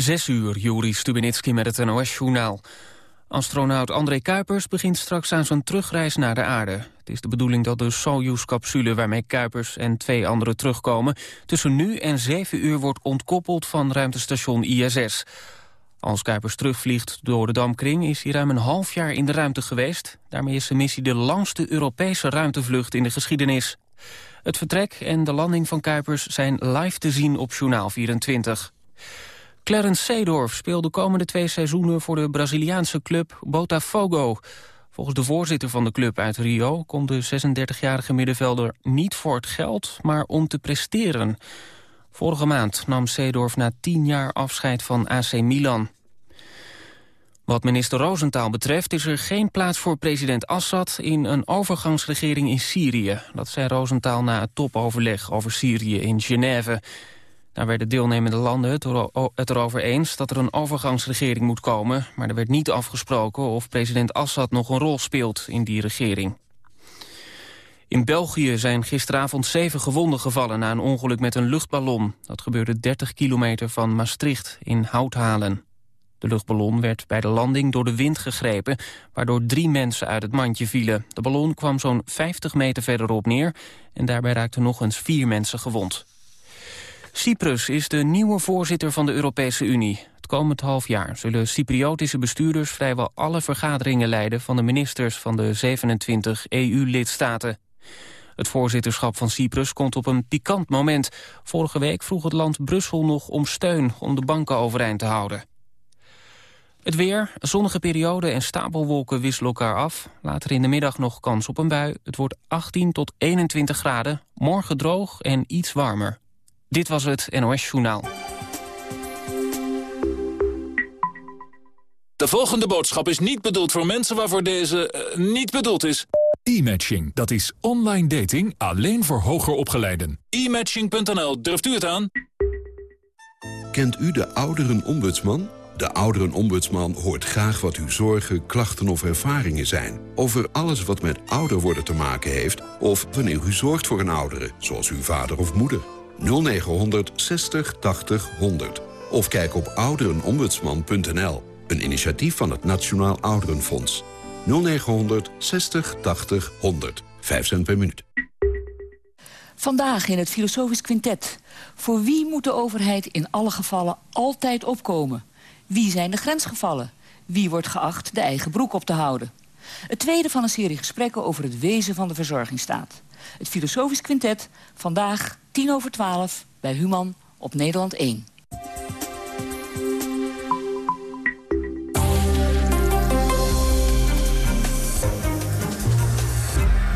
Zes uur, Juri Stubenitski met het NOS-journaal. Astronaut André Kuipers begint straks aan zijn terugreis naar de aarde. Het is de bedoeling dat de Soyuz-capsule waarmee Kuipers en twee anderen terugkomen... tussen nu en zeven uur wordt ontkoppeld van ruimtestation ISS. Als Kuipers terugvliegt door de Damkring is hij ruim een half jaar in de ruimte geweest. Daarmee is de missie de langste Europese ruimtevlucht in de geschiedenis. Het vertrek en de landing van Kuipers zijn live te zien op Journaal 24. Clarence Seedorf speelt de komende twee seizoenen voor de Braziliaanse club Botafogo. Volgens de voorzitter van de club uit Rio komt de 36-jarige middenvelder niet voor het geld, maar om te presteren. Vorige maand nam Seedorf na tien jaar afscheid van AC Milan. Wat minister Rosenthal betreft is er geen plaats voor president Assad in een overgangsregering in Syrië. Dat zei Rosenthal na het topoverleg over Syrië in Genève. Daar werden deelnemende landen het erover eens dat er een overgangsregering moet komen, maar er werd niet afgesproken of president Assad nog een rol speelt in die regering. In België zijn gisteravond zeven gewonden gevallen na een ongeluk met een luchtballon. Dat gebeurde 30 kilometer van Maastricht in Houthalen. De luchtballon werd bij de landing door de wind gegrepen... waardoor drie mensen uit het mandje vielen. De ballon kwam zo'n 50 meter verderop neer... en daarbij raakten nog eens vier mensen gewond. Cyprus is de nieuwe voorzitter van de Europese Unie. Het komend half jaar zullen Cypriotische bestuurders... vrijwel alle vergaderingen leiden van de ministers van de 27 EU-lidstaten. Het voorzitterschap van Cyprus komt op een pikant moment. Vorige week vroeg het land Brussel nog om steun om de banken overeind te houden. Het weer, zonnige periode en stapelwolken wisselen elkaar af. Later in de middag nog kans op een bui. Het wordt 18 tot 21 graden. Morgen droog en iets warmer. Dit was het NOS Journaal. De volgende boodschap is niet bedoeld voor mensen waarvoor deze uh, niet bedoeld is. E-matching, dat is online dating alleen voor hoger opgeleiden. E-matching.nl, durft u het aan? Kent u de ouderenombudsman? De ouderenombudsman hoort graag wat uw zorgen, klachten of ervaringen zijn. Over alles wat met ouder worden te maken heeft... of wanneer u zorgt voor een oudere, zoals uw vader of moeder. 0900 60 80 100. Of kijk op ouderenombudsman.nl. Een initiatief van het Nationaal Ouderenfonds. 0900 60 80 100. 5 cent per minuut. Vandaag in het Filosofisch Quintet. Voor wie moet de overheid in alle gevallen altijd opkomen? Wie zijn de grensgevallen? Wie wordt geacht de eigen broek op te houden? Het tweede van een serie gesprekken over het wezen van de verzorgingsstaat. Het Filosofisch Quintet, vandaag 10 over 12 bij Human op Nederland 1.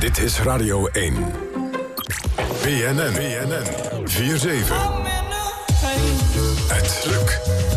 Dit is Radio 1. BNN, BNN, 4-7. Het lukt.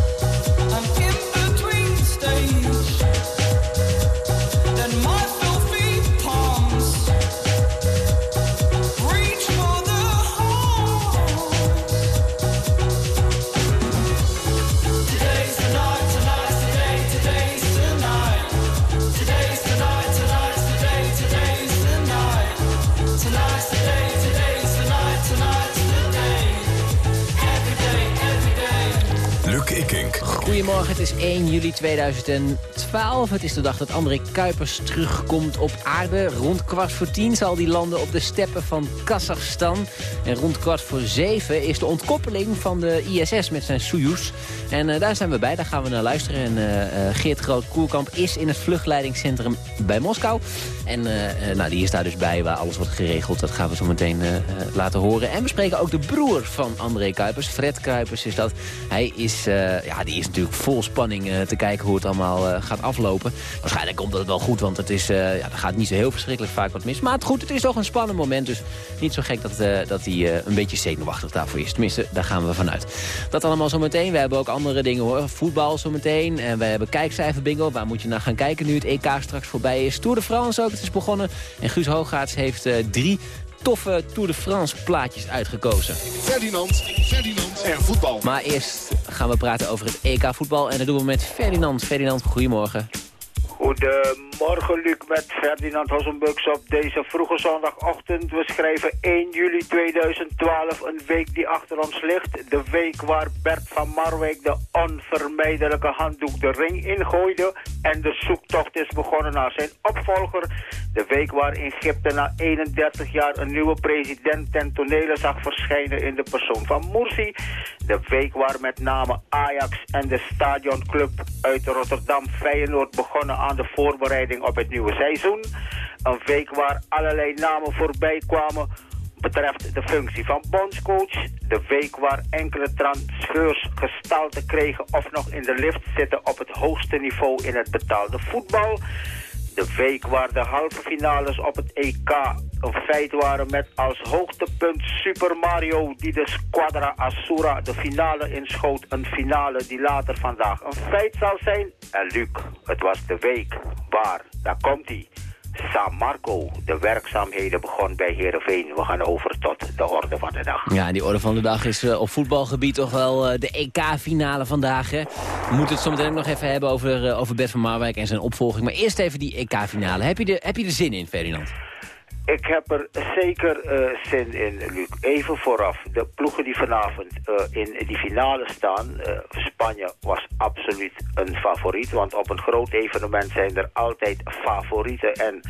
Goedemorgen, het is 1 juli 2012. Het is de dag dat André Kuipers terugkomt op aarde. Rond kwart voor tien zal hij landen op de steppen van Kazachstan. En rond kwart voor zeven is de ontkoppeling van de ISS met zijn Soyuz. En uh, daar zijn we bij, daar gaan we naar luisteren. En uh, Geert Groot-Koerkamp is in het vluchtleidingscentrum bij Moskou. En nou, die is daar dus bij waar alles wordt geregeld. Dat gaan we zo meteen laten horen. En we spreken ook de broer van André Kuipers. Fred Kuipers is dat. Hij is, ja, die is natuurlijk vol spanning te kijken hoe het allemaal gaat aflopen. Waarschijnlijk komt dat wel goed, want het is, ja, er gaat niet zo heel verschrikkelijk vaak wat mis. Maar het, goed, het is toch een spannend moment. Dus niet zo gek dat, dat hij een beetje zenuwachtig daarvoor is. Tenminste, daar gaan we vanuit. Dat allemaal zo meteen. We hebben ook andere dingen hoor. Voetbal zometeen. En we hebben kijkcijfer bingo. Waar moet je naar gaan kijken nu het EK straks voorbij is. Tour de France ook, het is begonnen. En Guus Hoogaerts heeft uh, drie toffe Tour de France plaatjes uitgekozen. Ferdinand, Ferdinand en voetbal. Maar eerst gaan we praten over het EK voetbal. En dat doen we met Ferdinand. Ferdinand, goedemorgen. Goedemorgen Luc met Ferdinand Hossenbux op deze vroege zondagochtend. We schrijven 1 juli 2012, een week die achter ons ligt. De week waar Bert van Marwijk de onvermijdelijke handdoek de ring ingooide. En de zoektocht is begonnen naar zijn opvolger. De week waar Egypte na 31 jaar een nieuwe president ten tonele zag verschijnen in de persoon van Morsi. De week waar met name Ajax en de stadionclub uit Rotterdam Feyenoord begonnen aan de voorbereiding op het nieuwe seizoen. Een week waar allerlei namen voorbij kwamen betreft de functie van bondscoach. De week waar enkele transfers gestalte kregen of nog in de lift zitten op het hoogste niveau in het betaalde voetbal. De week waar de halve finales op het EK een feit waren met als hoogtepunt Super Mario die de Squadra Asura de finale inschoot. Een finale die later vandaag een feit zal zijn. En Luc, het was de week waar, daar komt hij. San Marco, de werkzaamheden begon bij Heerenveen. We gaan over tot de orde van de dag. Ja, die orde van de dag is uh, op voetbalgebied toch wel uh, de EK-finale vandaag. Hè? We moeten het zo meteen ook nog even hebben over, uh, over Bert van Marwijk en zijn opvolging. Maar eerst even die EK-finale. Heb, je de, heb je er zin in, Ferdinand? Ik heb er zeker uh, zin in, Luc. Even vooraf, de ploegen die vanavond uh, in die finale staan... Uh, Spanje was absoluut een favoriet. Want op een groot evenement zijn er altijd favorieten en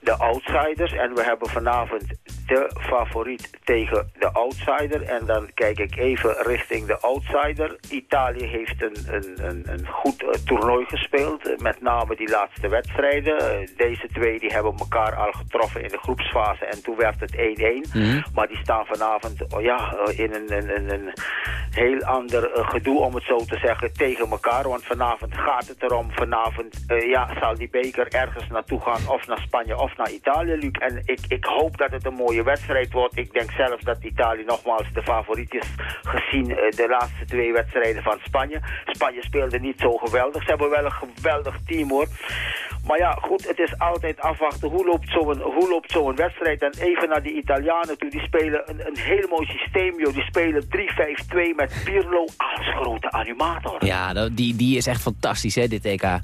de outsiders. En we hebben vanavond de favoriet tegen de outsider. En dan kijk ik even richting de outsider. Italië heeft een, een, een, goed toernooi gespeeld. Met name die laatste wedstrijden. Deze twee die hebben elkaar al getroffen in de groepsfase. En toen werd het 1-1. Mm -hmm. Maar die staan vanavond oh ja, in een, een, een, heel ander gedoe, om het zo te zeggen, tegen elkaar. Want vanavond gaat het erom. Vanavond ja, zal die beker ergens naartoe gaan. Of naar Spanje of naar Italië, Luc. En ik, ik hoop dat het een mooie wedstrijd wordt. Ik denk zelf dat Italië nogmaals de favoriet is gezien uh, de laatste twee wedstrijden van Spanje. Spanje speelde niet zo geweldig. Ze hebben wel een geweldig team hoor. Maar ja, goed, het is altijd afwachten. Hoe loopt zo'n zo wedstrijd? En even naar die Italianen toe. Die spelen een, een heel mooi systeem, joh. Die spelen 3-5-2 met Pirlo als grote animator. Ja, die, die is echt fantastisch, hè, dit EK.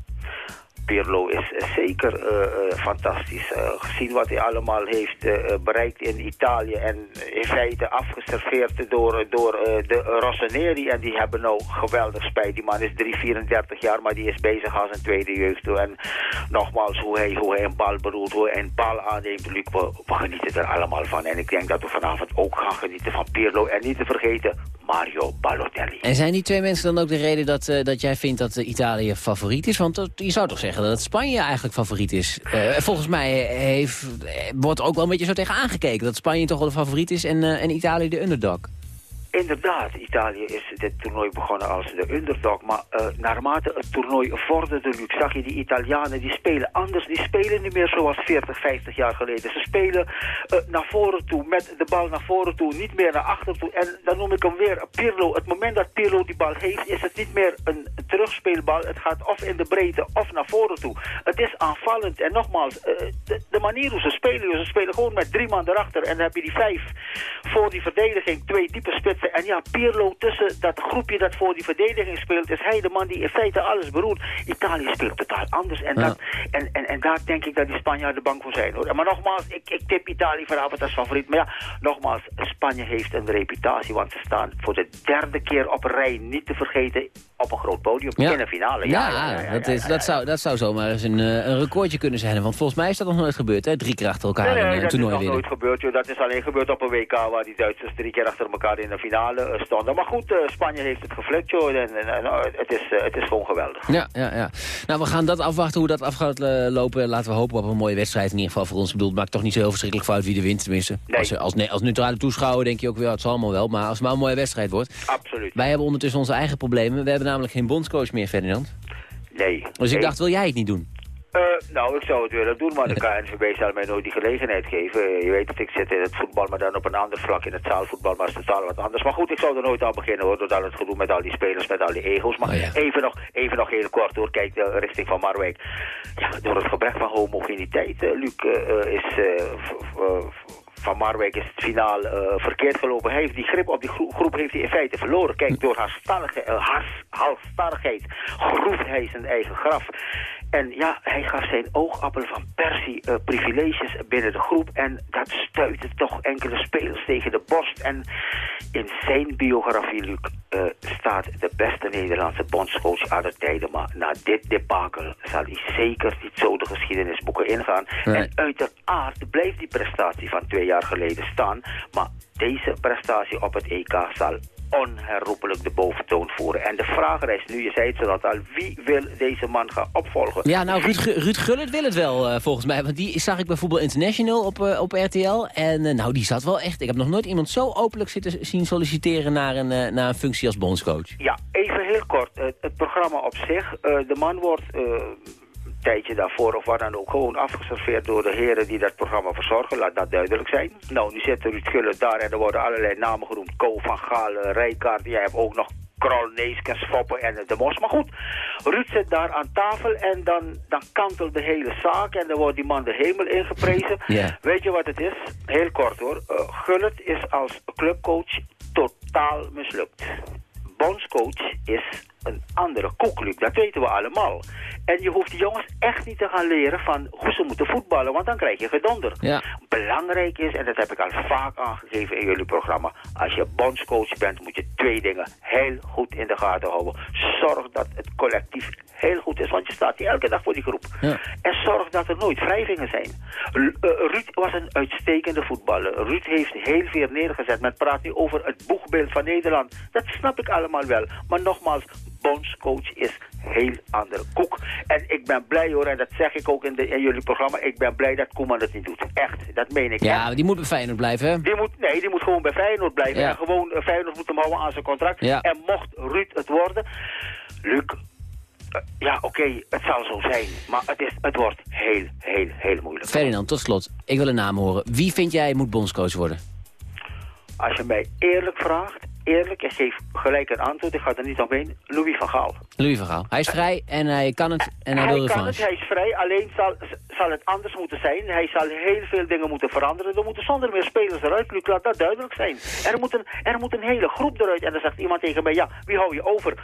Pirlo is zeker uh, uh, fantastisch. Gezien wat hij allemaal heeft bereikt in Italië en in feite afgeserveerd door, door de Rossoneri. En die hebben nou geweldig spijt. Die man is 3, 34 jaar, maar die is bezig als een tweede jeugd. En nogmaals, hoe hij, hoe hij een bal beroert, hoe hij een bal aanneemt. Luc, we, we genieten er allemaal van. En ik denk dat we vanavond ook gaan genieten van Pirlo. En niet te vergeten, Mario Balotelli. En zijn die twee mensen dan ook de reden dat, dat jij vindt dat Italië favoriet is? Want je zou toch zeggen dat Spanje eigenlijk favoriet is. Uh, volgens mij heeft, wordt ook wel een beetje zo tegen aangekeken... dat Spanje toch wel de favoriet is en, en Italië de underdog. Inderdaad, Italië is dit toernooi begonnen als de underdog. Maar uh, naarmate het toernooi vorderde, Luc, zag je die Italianen, die spelen anders. Die spelen niet meer zoals 40, 50 jaar geleden. Ze spelen uh, naar voren toe, met de bal naar voren toe, niet meer naar achter toe. En dan noem ik hem weer Pirlo. Het moment dat Pirlo die bal heeft, is het niet meer een, terugspeelbal. Het gaat of in de breedte of naar voren toe. Het is aanvallend. En nogmaals, uh, de, manier hoe ze spelen, ze spelen gewoon met drie man erachter. En dan heb je die vijf voor die verdediging, twee diepe spitsen. En ja, Pirlo tussen dat groepje dat voor die verdediging speelt... is hij de man die in feite alles beroert. Italië speelt totaal anders. En, ja. dat, en, en, en daar denk ik dat die Spanjaarden bang voor zijn. Hoor. Maar nogmaals, ik, ik tip Italië vanavond als favoriet. Maar ja, nogmaals, Spanje heeft een reputatie... want ze staan voor de derde keer op rij, niet te vergeten... op een groot podium ja. in een finale. Ja, dat, is, dat, zou, dat zou zomaar eens een, een recordje kunnen zijn. Want volgens mij is dat nog nooit gebeurd, hè? Drie keer achter elkaar nee, nee, een, een toernooi winnen. dat is nog nooit gebeurd. Joh. Dat is alleen gebeurd op een WK... waar die Duitsers drie keer achter elkaar in de finale finale stonden. Maar goed, uh, Spanje heeft het geflukt, joh. En, en, en uh, het, is, het is gewoon geweldig. Ja, ja, ja. Nou, we gaan dat afwachten hoe dat af gaat lopen. Laten we hopen op een mooie wedstrijd. In ieder geval voor ons bedoeld. Maakt toch niet zo heel verschrikkelijk fout wie de wint, tenminste. Nee. Als, als, als neutrale toeschouwer denk je ook wel, het zal allemaal wel. Maar als het maar een mooie wedstrijd wordt. Absoluut. Wij hebben ondertussen onze eigen problemen. We hebben namelijk geen bondscoach meer, Ferdinand. Nee. Dus nee. ik dacht, wil jij het niet doen? Uh, nou, ik zou het willen doen, maar de KNVB zal mij nooit die gelegenheid geven. Je weet dat ik zit in het voetbal, maar dan op een ander vlak in het zaalvoetbal, maar het is totaal wat anders. Maar goed, ik zou er nooit aan beginnen hoor, doordat het gedoe met al die spelers, met al die ego's. Maar oh, ja. even, nog, even nog heel kort hoor, kijk de richting van Marwijk. Ja, door het gebrek van homogeniteit, uh, Luc, uh, is van Marwijk is het finaal uh, verkeerd gelopen. Hij heeft die grip op die groep, heeft hij in feite verloren. Kijk, door haar, uh, groeft hij zijn eigen graf. En ja, hij gaf zijn oogappel van Persie uh, privileges binnen de groep. En dat stuitte toch enkele spelers tegen de borst. En in zijn biografie, Luc, uh, staat de beste Nederlandse bondscoach aller tijden. Maar na dit debakel zal hij zeker niet zo de geschiedenisboeken ingaan. En uiteraard blijft die prestatie van twee jaar geleden staan. Maar deze prestatie op het EK zal onherroepelijk de boventoon voeren. En de vraag is nu, je zei het zo dat al, wie wil deze man gaan opvolgen? Ja, nou, Ruud, Ruud Gullit wil het wel, uh, volgens mij. Want die zag ik bij Voetbal International op, uh, op RTL. En uh, nou, die zat wel echt... Ik heb nog nooit iemand zo openlijk zitten zien solliciteren naar een, naar een functie als bondscoach. Ja, even heel kort. het programma op zich. de man wordt tijdje daarvoor of wat dan ook gewoon afgeserveerd door de heren die dat programma verzorgen. Laat dat duidelijk zijn. Nou, nu zit Ruud Gullit daar en er worden allerlei namen genoemd. Ko van Galen, Rijkaard, jij hebt ook nog Krol, Neeskens, Foppen en de Mos. Maar goed, Ruud zit daar aan tafel en dan, dan kantelt de hele zaak en dan wordt die man de hemel ingeprezen. Weet je wat het is? Heel kort hoor. Uh, Gullit is als clubcoach totaal mislukt. Bondscoach is een andere koek, Dat weten we allemaal. En je hoeft die jongens echt niet te gaan leren van hoe ze moeten voetballen, want dan krijg je gedonder. Ja. Belangrijk is, en dat heb ik al vaak aangegeven in jullie programma, als je bondscoach bent moet je twee dingen heel goed in de gaten houden. Zorg dat het collectief heel goed is, want je staat hier elke dag voor die groep. Ja. En zorg dat er nooit wrijvingen zijn. Uh, Ruud was een uitstekende voetballer. Ruud heeft heel veel neergezet. Men praat nu over het boegbeeld van Nederland. Dat snap ik allemaal wel. Maar nogmaals, bondscoach is heel andere koek. En ik ben blij hoor, en dat zeg ik ook in, de, in jullie programma, ik ben blij dat Koeman het niet doet. Echt, dat meen ik. Ja, die moet bij Feyenoord blijven, hè? Die moet, nee, die moet gewoon bij Feyenoord blijven. En gewoon, uh, Feyenoord moet hem houden aan zijn contract. Ja. En mocht Ruud het worden, Luc, uh, ja, oké, het zal zo zijn. Maar het, is, het wordt heel, heel, heel moeilijk. Ferdinand, tot slot. Ik wil een naam horen. Wie vind jij moet bondscoach worden? Als je mij eerlijk vraagt, eerlijk en geef gelijk een antwoord. Ik ga er niet omheen. Louis van Gaal. Louis van Gaal. Hij is vrij en hij kan het en hij, hij wil kan het, hij is vrij. Alleen zal, zal het anders moeten zijn. Hij zal heel veel dingen moeten veranderen. Er moeten zonder meer spelers eruit. Luc, laat dat duidelijk zijn. Er moet, een, er moet een hele groep eruit. En dan zegt iemand tegen mij, ja, wie hou je over?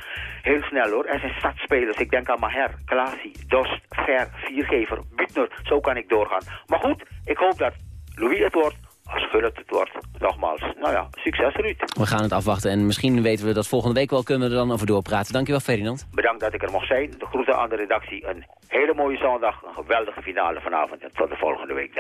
Heel snel hoor. Er zijn stadspelers. Ik denk aan Maher, Klaasie, Dost, Ver, Viergever, Butner. Zo kan ik doorgaan. Maar goed, ik hoop dat Louis het wordt als Gullit het wordt. Nogmaals, nou ja, succes Ruud. We gaan het afwachten en misschien weten we dat volgende week wel kunnen we er dan over doorpraten. Dankjewel Ferdinand. Bedankt dat ik er mocht zijn. De groeten aan de redactie. Een hele mooie zondag, een geweldige finale vanavond en tot de volgende week.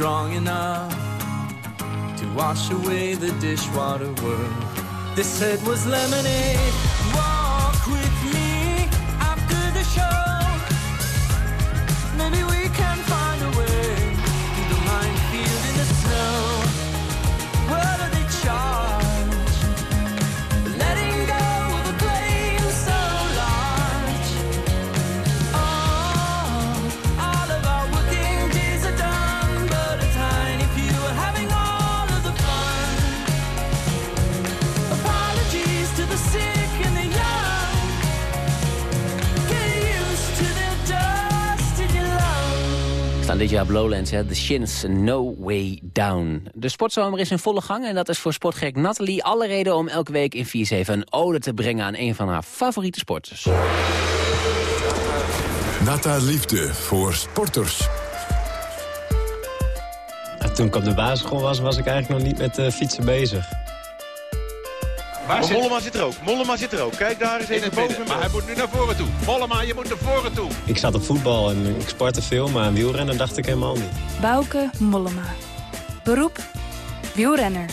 Strong enough to wash away the dishwater world. This head was lemonade. Dit jaar op Lowlands, hè? The Shins, No Way Down. De sportzomer is in volle gang en dat is voor sportgek Nathalie alle reden om elke week in 4-7 een ode te brengen aan een van haar favoriete sporters. Nata Liefde voor sporters. toen ik op de basisschool was, was ik eigenlijk nog niet met uh, fietsen bezig. Maar Mollema zit er ook. Mollema zit er ook. Kijk daar eens even boven. Maar hij moet nu naar voren toe. Mollema, je moet naar voren toe. Ik zat op voetbal en ik sportte veel, maar aan wielrennen dacht ik helemaal niet. Bouke Mollema. Beroep, wielrenner.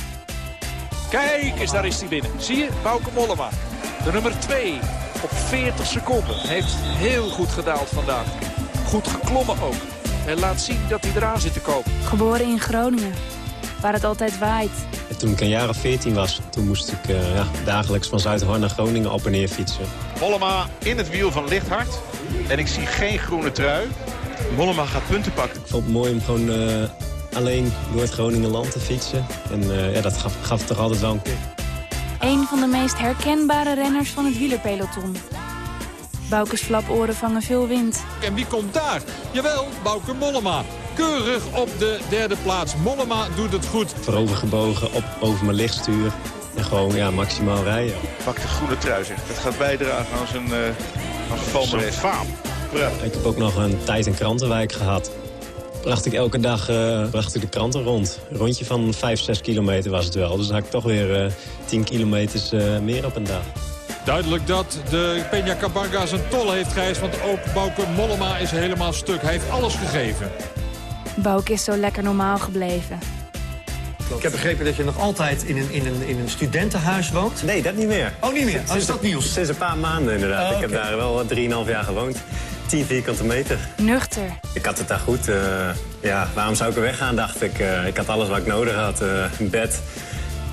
Kijk eens, daar is hij binnen. Zie je? Bouke Mollema. De nummer 2 op 40 seconden. Heeft heel goed gedaald vandaag. Goed geklommen ook. En laat zien dat hij eraan zit te komen. Geboren in Groningen, waar het altijd waait. En toen ik een jaar of 14 was, toen moest ik uh, ja, dagelijks van Zuidhoorn naar Groningen op en neer fietsen. Mollema in het wiel van Lichthart. En ik zie geen groene trui. Mollema gaat punten pakken. Ik vond het mooi om gewoon uh, alleen door het Groningenland te fietsen. En uh, ja, dat gaf, gaf toch altijd wel een kick. Een van de meest herkenbare renners van het wielerpeloton. Boukes flaporen vangen veel wind. En wie komt daar? Jawel, Bouke Mollema. Keurig op de derde plaats. Mollema doet het goed. Voorovergebogen, op, over mijn lichtstuur. En gewoon ja, maximaal rijden. Pak de groene trui zeg. Dat gaat bijdragen aan zijn, uh, aan zijn faam. Ja. Ik heb ook nog een tijd in Krantenwijk gehad. Bracht ik elke dag uh, bracht ik de kranten rond. Een rondje van 5, 6 kilometer was het wel. Dus dan had ik toch weer uh, 10 kilometers uh, meer op een dag. Duidelijk dat de Peña Cabanga zijn tol heeft, Gijs. Want ook Bouke Mollema is helemaal stuk. Hij heeft alles gegeven. Bouke is zo lekker normaal gebleven. Ik heb begrepen dat je nog altijd in een, in een, in een studentenhuis woont. Nee, dat niet meer. Oh, niet meer? Oh, is dat nieuws? Sinds een paar maanden inderdaad. Oh, okay. Ik heb daar wel 3,5 jaar gewoond. 10 vierkante meter. Nuchter. Ik had het daar goed. Uh, ja, waarom zou ik er weggaan, dacht ik. Uh, ik had alles wat ik nodig had. Uh, een bed,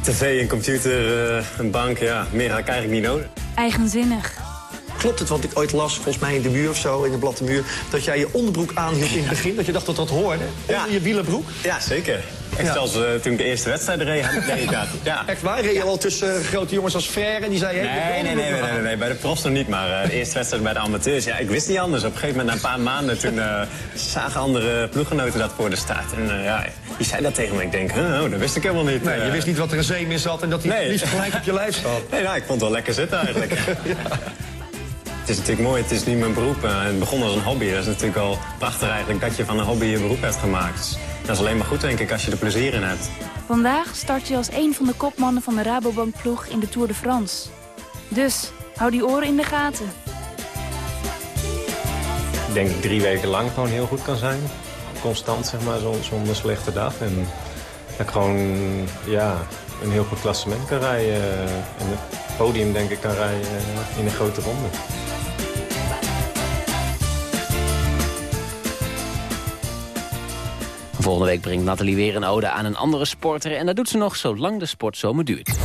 tv, een computer, een bank. Ja, meer had ik eigenlijk niet nodig. Eigenzinnig. Klopt het wat ik ooit las, volgens mij in de muur of zo, in de blad de muur... dat jij je onderbroek aanhield in het begin, dat je dacht dat dat hoorde? Ja. Onder je wielenbroek? Ja, zeker. Echt ja. zelfs uh, toen ik de eerste wedstrijd reed, deed ik dat. Ja. Echt waar? Reed je al tussen uh, grote jongens als Frère en die zei... Nee, nee, nee, nee, nee, nee, bij de profs nog niet, maar uh, de eerste wedstrijd bij de amateurs. Ja, ik wist niet anders. Op een gegeven moment, na een paar maanden, toen zagen andere ploeggenoten dat voor de staat. En ja, die zei dat tegen me. Ik denk, huh, oh, dat wist ik helemaal niet. Nee, je wist niet wat er een zeem in zat en dat hij nee. liefst gelijk op je lijf zat. Nee, nou, ik vond het wel lekker zitten eigenlijk. ja. Het is natuurlijk mooi, het is niet mijn beroep. Het begon als een hobby. Dat is natuurlijk al prachtig eigenlijk dat je van een hobby je beroep hebt gemaakt. Dus dat is alleen maar goed denk ik als je er plezier in hebt. Vandaag start je als een van de kopmannen van de Rabobank-ploeg in de Tour de France. Dus, hou die oren in de gaten. Ik denk dat ik drie weken lang gewoon heel goed kan zijn. Constant, zeg maar, zonder slechte dag. En dat ik gewoon, ja, een heel goed klassement kan rijden. En het podium, denk ik, kan rijden in een grote ronde. Volgende week brengt Nathalie weer een ode aan een andere sporter. En dat doet ze nog zolang de sportzomer duurt.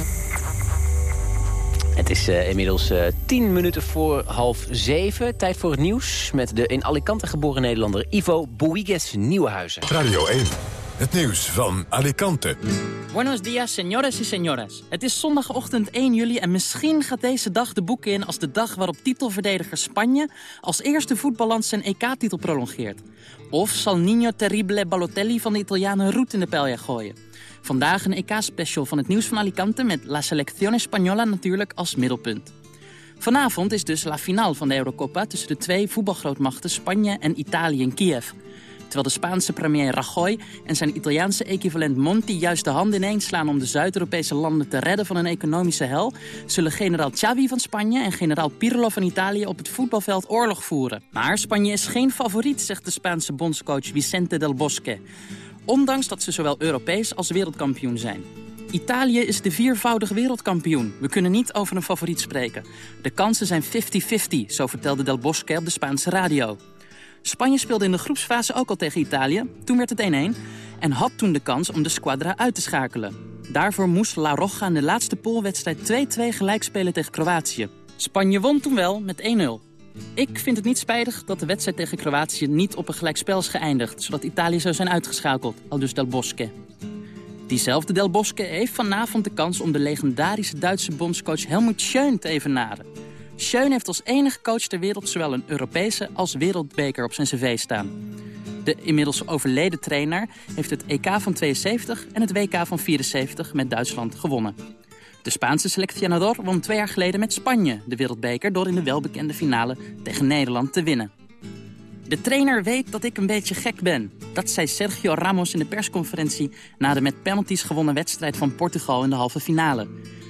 Het is uh, inmiddels uh, tien minuten voor half zeven. Tijd voor het nieuws met de in Alicante geboren Nederlander Ivo Boigues Nieuwenhuizen. Radio 1. Het nieuws van Alicante. Buenos días, señores y señoras. Het is zondagochtend 1 juli en misschien gaat deze dag de boeken in... als de dag waarop titelverdediger Spanje als eerste voetballand zijn EK-titel prolongeert. Of zal Nino Terrible Balotelli van de Italianen roet in de pijl gooien. Vandaag een EK-special van het nieuws van Alicante... met La Selección Española natuurlijk als middelpunt. Vanavond is dus la finale van de Eurocopa... tussen de twee voetbalgrootmachten Spanje en Italië in Kiev... Terwijl de Spaanse premier Rajoy en zijn Italiaanse equivalent Monti juist de handen ineens slaan om de Zuid-Europese landen te redden van een economische hel, zullen generaal Xavi van Spanje en generaal Pirlo van Italië op het voetbalveld oorlog voeren. Maar Spanje is geen favoriet, zegt de Spaanse bondscoach Vicente del Bosque. Ondanks dat ze zowel Europees als wereldkampioen zijn. Italië is de viervoudig wereldkampioen. We kunnen niet over een favoriet spreken. De kansen zijn 50-50, zo vertelde Del Bosque op de Spaanse radio. Spanje speelde in de groepsfase ook al tegen Italië. Toen werd het 1-1 en had toen de kans om de squadra uit te schakelen. Daarvoor moest La Roja in de laatste poolwedstrijd 2-2 gelijk spelen tegen Kroatië. Spanje won toen wel met 1-0. Ik vind het niet spijtig dat de wedstrijd tegen Kroatië niet op een gelijkspel is geëindigd... zodat Italië zou zijn uitgeschakeld, al dus Del Bosque. Diezelfde Del Bosque heeft vanavond de kans om de legendarische Duitse bondscoach Helmut Schön te evenaren. Schön heeft als enige coach ter wereld zowel een Europese als wereldbeker op zijn cv staan. De inmiddels overleden trainer heeft het EK van 72 en het WK van 74 met Duitsland gewonnen. De Spaanse seleccionador won twee jaar geleden met Spanje de wereldbeker... door in de welbekende finale tegen Nederland te winnen. De trainer weet dat ik een beetje gek ben. Dat zei Sergio Ramos in de persconferentie... na de met penalties gewonnen wedstrijd van Portugal in de halve finale.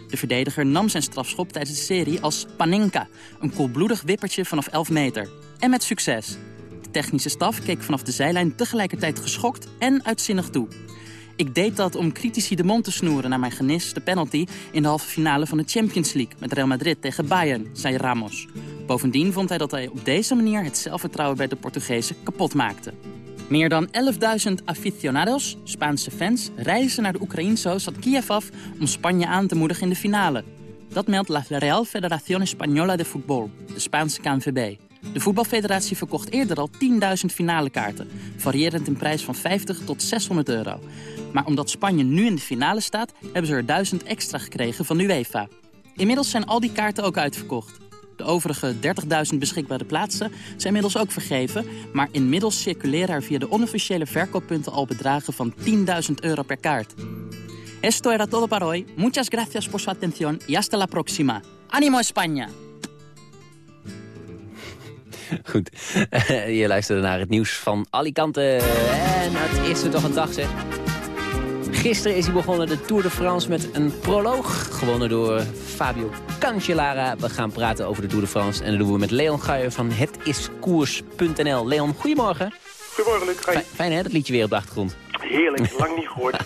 De verdediger nam zijn strafschop tijdens de serie als Panenka... een koelbloedig wippertje vanaf 11 meter. En met succes. De technische staf keek vanaf de zijlijn tegelijkertijd geschokt en uitzinnig toe. Ik deed dat om critici de mond te snoeren naar mijn geniste penalty... in de halve finale van de Champions League met Real Madrid tegen Bayern, zei Ramos. Bovendien vond hij dat hij op deze manier het zelfvertrouwen bij de Portugezen kapot maakte. Meer dan 11.000 aficionados, Spaanse fans, reizen naar de Oekraïnse hoofdstad Kiev af... om Spanje aan te moedigen in de finale. Dat meldt La Real Federación Española de Fútbol, de Spaanse KNVB. De voetbalfederatie verkocht eerder al 10.000 finale kaarten, variërend in prijs van 50 tot 600 euro. Maar omdat Spanje nu in de finale staat, hebben ze er 1000 extra gekregen van UEFA. Inmiddels zijn al die kaarten ook uitverkocht. De overige 30.000 beschikbare plaatsen zijn inmiddels ook vergeven... maar inmiddels circuleren er via de onofficiële verkooppunten al bedragen van 10.000 euro per kaart. Esto era todo para hoy. Muchas gracias por su atención y hasta la próxima. ¡Ánimo España! Goed, je luisterde naar het nieuws van Alicante. En het is er toch een dag, zeg. Gisteren is hij begonnen de Tour de France met een proloog. Gewonnen door Fabio Cancellara. We gaan praten over de Tour de France. En dat doen we met Leon Guijer van hetiskoers.nl. Leon, goedemorgen. Goedemorgen, Luc. Fijn, fijn hè, dat liedje weer op de achtergrond. Heerlijk, lang niet gehoord.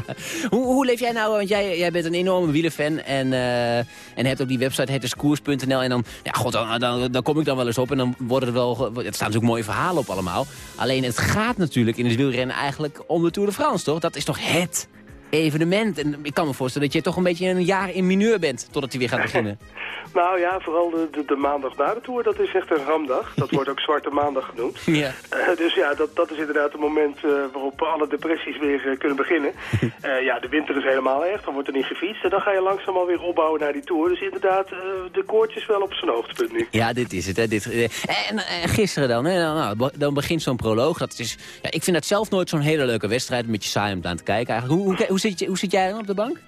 hoe, hoe leef jij nou, want jij, jij bent een enorme wielenfan en, eh, en hebt ook die website hetiskoers.nl en dan, ja god, dan, dan, kom ik dan wel eens op en dan worden er wel, er staan natuurlijk mooie verhalen op allemaal. Alleen het gaat natuurlijk in het wielrennen eigenlijk om de Tour de France, toch? Dat is toch het evenement. En ik kan me voorstellen dat je toch een beetje een jaar in mineur bent totdat hij weer gaat beginnen. nou ja, vooral de, de, de maandag na de Tour, dat is echt een ramdag. Dat wordt ook Zwarte Maandag genoemd. Ja. Eh, dus ja, dat, dat is inderdaad het moment eh, waarop alle depressies weer eh, kunnen beginnen. Ja, de winter is helemaal erg, dan wordt er niet gefietst. En dan ga je langzaam alweer opbouwen naar die Tour. Dus inderdaad, de koortjes wel op zijn hoogtepunt nu. Ja, dit is het. Hè. Dit, en, en gisteren dan, hè, nou, nou, dan begint zo'n proloog. Dat is, ja, ik vind dat zelf nooit zo'n hele leuke wedstrijd. Een beetje saai om aan te kijken eigenlijk. Hoe, hoe, hoe, zit, hoe zit jij dan op de bank?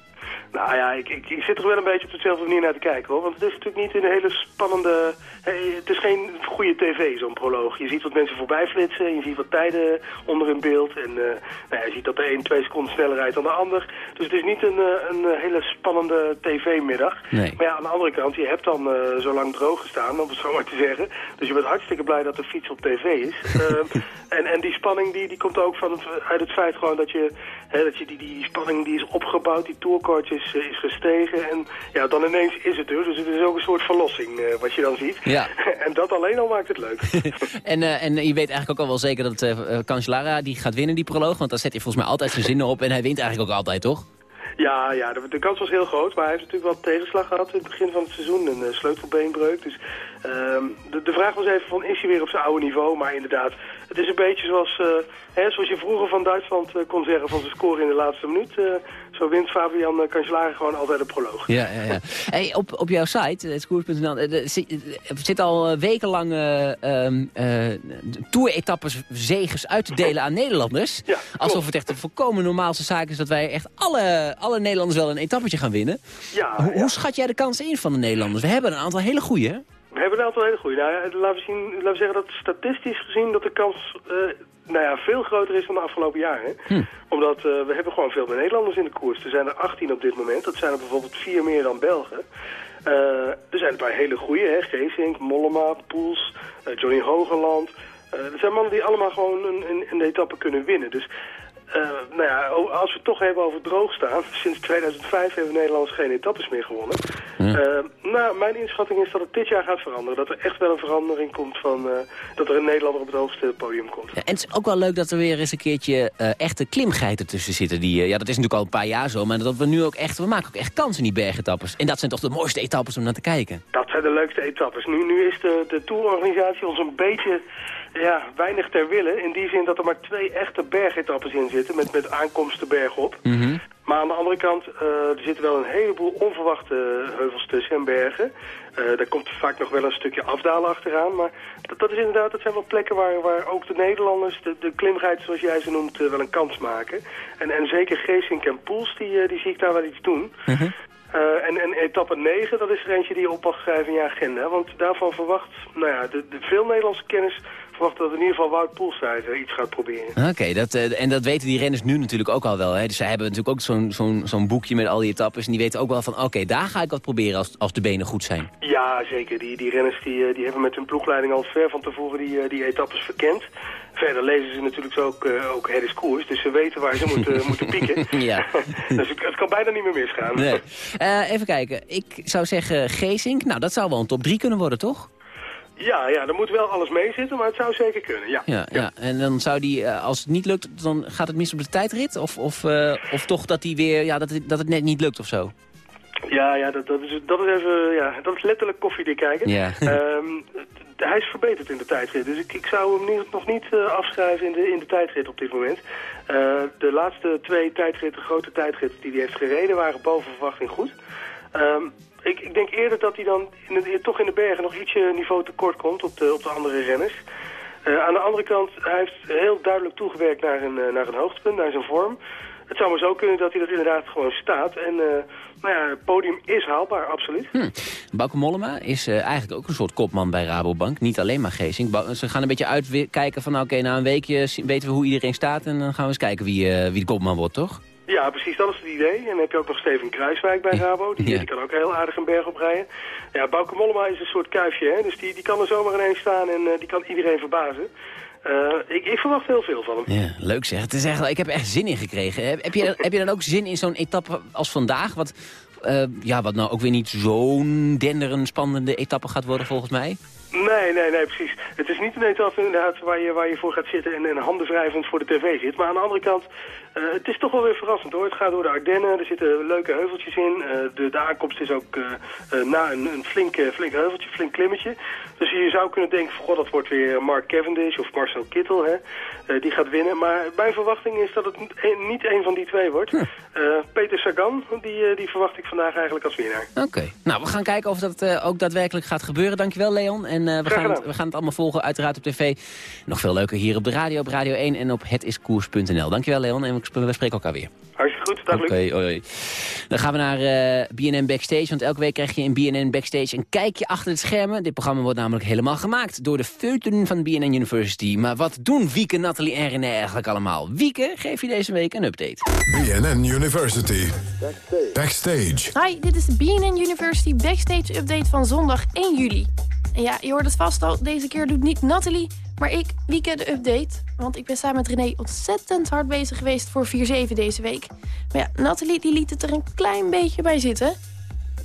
Nou ja, ik, ik, ik zit er wel een beetje op dezelfde manier naar te kijken hoor. Want het is natuurlijk niet een hele spannende... hey, het is geen goede tv, zo'n proloog. Je ziet wat mensen voorbij flitsen, je ziet wat tijden onder in beeld. En eh, nou ja, je ziet dat de een twee seconden sneller rijdt dan de ander. Dus het is niet een, eh, een eh, hele spannende tv-middag. Nee. Maar ja, aan de andere kant, je hebt dan eh, zo lang droog gestaan, om het zo maar te zeggen. Dus je bent hartstikke blij dat de fiets op tv is. Eh, en, en die spanning die, die komt ook van het, uit het feit gewoon dat je, hè, dat je die, die spanning die is opgebouwd, die tourcoach is, eh, is gestegen. En ja, dan ineens is het er. Dus het is ook een soort verlossing eh, wat je dan ziet. Ja. en dat alleen al maakt het leuk. En, eh, en je weet eigenlijk ook al wel zeker dat Cancellara die gaat winnen, die proloog. Want daar zet hij volgens mij altijd zijn zinnen op. En hij wint eigenlijk ook altijd, toch? Ja, ja de, de kans was heel groot, maar hij heeft natuurlijk wel tegenslag gehad in het begin van het seizoen. Een sleutelbeenbreuk. Dus ehm, de, de vraag was even van, is hij weer op zijn oude niveau? Maar inderdaad, het is een beetje zoals, hè, zoals je vroeger van Duitsland kon zeggen van zijn score in de laatste minuut. Eh, zo wint Fabian uh, Cancellara gewoon altijd een proloog. Ja, ja, ja. Hey, op, op jouw site, eh, er zit, er zit al eh, wekenlang eh ehm, eh, tour-etappes zegens uit te delen aan Nederlanders. Alsof het echt een volkomen normaalste zaak is dat wij echt alle, alle Nederlanders wel een etappetje gaan winnen. Ja, hoe, hoe schat jij de kans in van de Nederlanders? We hebben een aantal hele goeie, hè? We hebben een aantal hele goede. Nou, ja, laten, we zien, laten we zeggen dat statistisch gezien dat de kans eh, nou ja, veel groter is dan de afgelopen jaren. Hm. Omdat eh, we hebben gewoon veel meer Nederlanders in de koers. Er zijn er 18 op dit moment. Dat zijn er bijvoorbeeld vier meer dan Belgen. Eh, er zijn een paar hele goede, hè. Geesink, Mollema, Poels, eh, Johnny Hogeland. Er zijn mannen die allemaal gewoon een, een, een etappe kunnen winnen. Dus nou ja, als we het toch hebben over droog staan. Sinds 2005 hebben Nederlanders geen etappes meer gewonnen. Eh, nou, mijn inschatting is dat het dit jaar gaat veranderen. Dat er echt wel een verandering komt van... eh, dat er een Nederlander op het hoogste podium komt. Ja, en het is ook wel leuk dat er weer eens een keertje eh, echte klimgeiten tussen zitten. Die, eh, ja, dat is natuurlijk al een paar jaar zo, maar dat we nu ook echt... We maken ook echt kans in die bergetappes. En dat zijn toch de mooiste etappes om naar te kijken. Dat zijn de leukste etappes. Nu, nu is de, de tourorganisatie ons een beetje ja, weinig ter wille. In die zin dat er maar twee echte bergetappes in zitten. Met, met aankomsten bergop. Maar aan de andere kant, eh, er zitten wel een heleboel onverwachte heuvels tussen en bergen. Eh daar komt vaak nog wel een stukje afdalen achteraan. Maar dat, dat is inderdaad, dat zijn wel plekken waar, waar ook de Nederlanders, de, de klimgeit zoals jij ze noemt, eh, wel een kans maken. En, en zeker Geesink en Poels, die, die zie ik daar wel iets doen. Eh, en, en etappe 9, dat is er eentje die je op mag schrijven in je agenda. Want daarvan verwacht, nou ja, de, de veel Nederlandse kennis verwacht dat in ieder geval Wout Poels daar eh, iets gaat proberen. Oké, dat, eh, en dat weten die renners nu natuurlijk ook al wel. Hè? Dus zij hebben natuurlijk ook zo'n zo'n zo'n boekje met al die etappes. En die weten ook wel van, oké, daar ga ik wat proberen als, als de benen goed zijn. Ja, zeker. Die, die renners die, eh, die hebben met hun ploegleiding al ver van tevoren die, eh, die etappes verkend. Verder lezen ze natuurlijk ook, eh, ook Harris Koers, dus ze weten waar ze moeten, moeten pieken. ja. dus het, kan bijna niet meer misgaan. Nee. Even kijken, ik zou zeggen Geesink. Nou, dat zou wel een top 3 kunnen worden, toch? Ja, ja, er moet wel alles mee zitten, maar het zou zeker kunnen, ja. Ja, ja. en dan zou die, eh, als het niet lukt, dan gaat het mis op de tijdrit? Of, of, eh, of toch dat, die weer, ja, dat, het, dat het net niet lukt of zo? Ja, ja dat, dat, is, dat is even, ja, dat is letterlijk koffiedik kijken. Ja. Ehm, hij is verbeterd in de tijdrit, dus ik, ik zou hem niet- nog niet eh, afschrijven in de, in de tijdrit op dit moment. De laatste twee tijdritten, grote tijdritten die hij heeft gereden, waren boven verwachting goed. Ehm, ik, ik denk eerder dat hij dan in toch in de bergen nog ietsje niveau tekort komt op de, op de andere renners. Eh, aan de andere kant, hij heeft heel duidelijk toegewerkt naar een, eh, naar een hoogtepunt, naar zijn vorm. Het zou maar zo kunnen dat hij er inderdaad gewoon staat. En eh, nou ja, het podium is haalbaar, absoluut. Hm. Mollema is eigenlijk ook een soort kopman bij Rabobank. Niet alleen maar Geesink. Ze gaan een beetje uitkijken van, nou, oké, na een weekje weten we hoe iedereen staat. En dan gaan we eens kijken wie, wie de kopman wordt, toch? Ja, precies, dat is het idee. En dan heb je ook nog Steven Kruiswijk bij Rabo. Die, Ja. die kan ook heel aardig een berg oprijden. Ja, Bauke Mollema is een soort kuifje, hè? dus die, die kan er zomaar ineens staan en eh, die kan iedereen verbazen. Eh, ik, ik verwacht heel veel van hem. Ja, leuk zeg. Het is echt, ik heb er echt zin in gekregen. Heb, heb, je, heb je dan ook zin in zo'n etappe als vandaag? Wat, eh, ja, wat nou ook weer niet zo'n denderend spannende etappe gaat worden volgens mij? Nee, nee, nee, precies. Het is niet een etappe inderdaad waar je, waar je voor gaat zitten en, en handen wrijvend voor de tv zit. Maar aan de andere kant, eh, het is toch wel weer verrassend hoor. Het gaat door de Ardennen, er zitten leuke heuveltjes in. Eh, de, aankomst is ook eh, na een, een flink, flink heuveltje, flink klimmetje. Dus je zou kunnen denken, van, god, dat wordt weer Mark Cavendish of Marcel Kittel. Hè? Die gaat winnen. Maar mijn verwachting is dat het niet een van die twee wordt. Eh, Peter Sagan, die, eh, die verwacht ik vandaag eigenlijk als winnaar. Oké. Nou, we gaan kijken of dat eh, ook daadwerkelijk gaat gebeuren. Dankjewel, Leon. En we, gaan het, we gaan het allemaal volgen, uiteraard op tv. Nog veel leuker hier op de radio, op Radio 1 en op hetiskoers.nl. Dankjewel, Leon. En we we spreken elkaar weer. Hartstikke goed, dag Oké, hoi. Dan gaan we naar eh BNN Backstage. Want elke week krijg je in BNN Backstage een kijkje achter het schermen. Dit programma wordt namelijk helemaal gemaakt door de feuten van BNN University. Maar wat doen Wieke, Nathalie en René eigenlijk allemaal? Wieke, geef je deze week een update. BNN University. Backstage. Hi, dit is de BNN University Backstage Update van zondag 1 juli. En ja, je hoort het vast al, deze keer doet niet Nathalie, maar ik, Wieke, de update. Want ik ben samen met René ontzettend hard bezig geweest voor 4-7 deze week. Maar ja, Nathalie die liet het er een klein beetje bij zitten.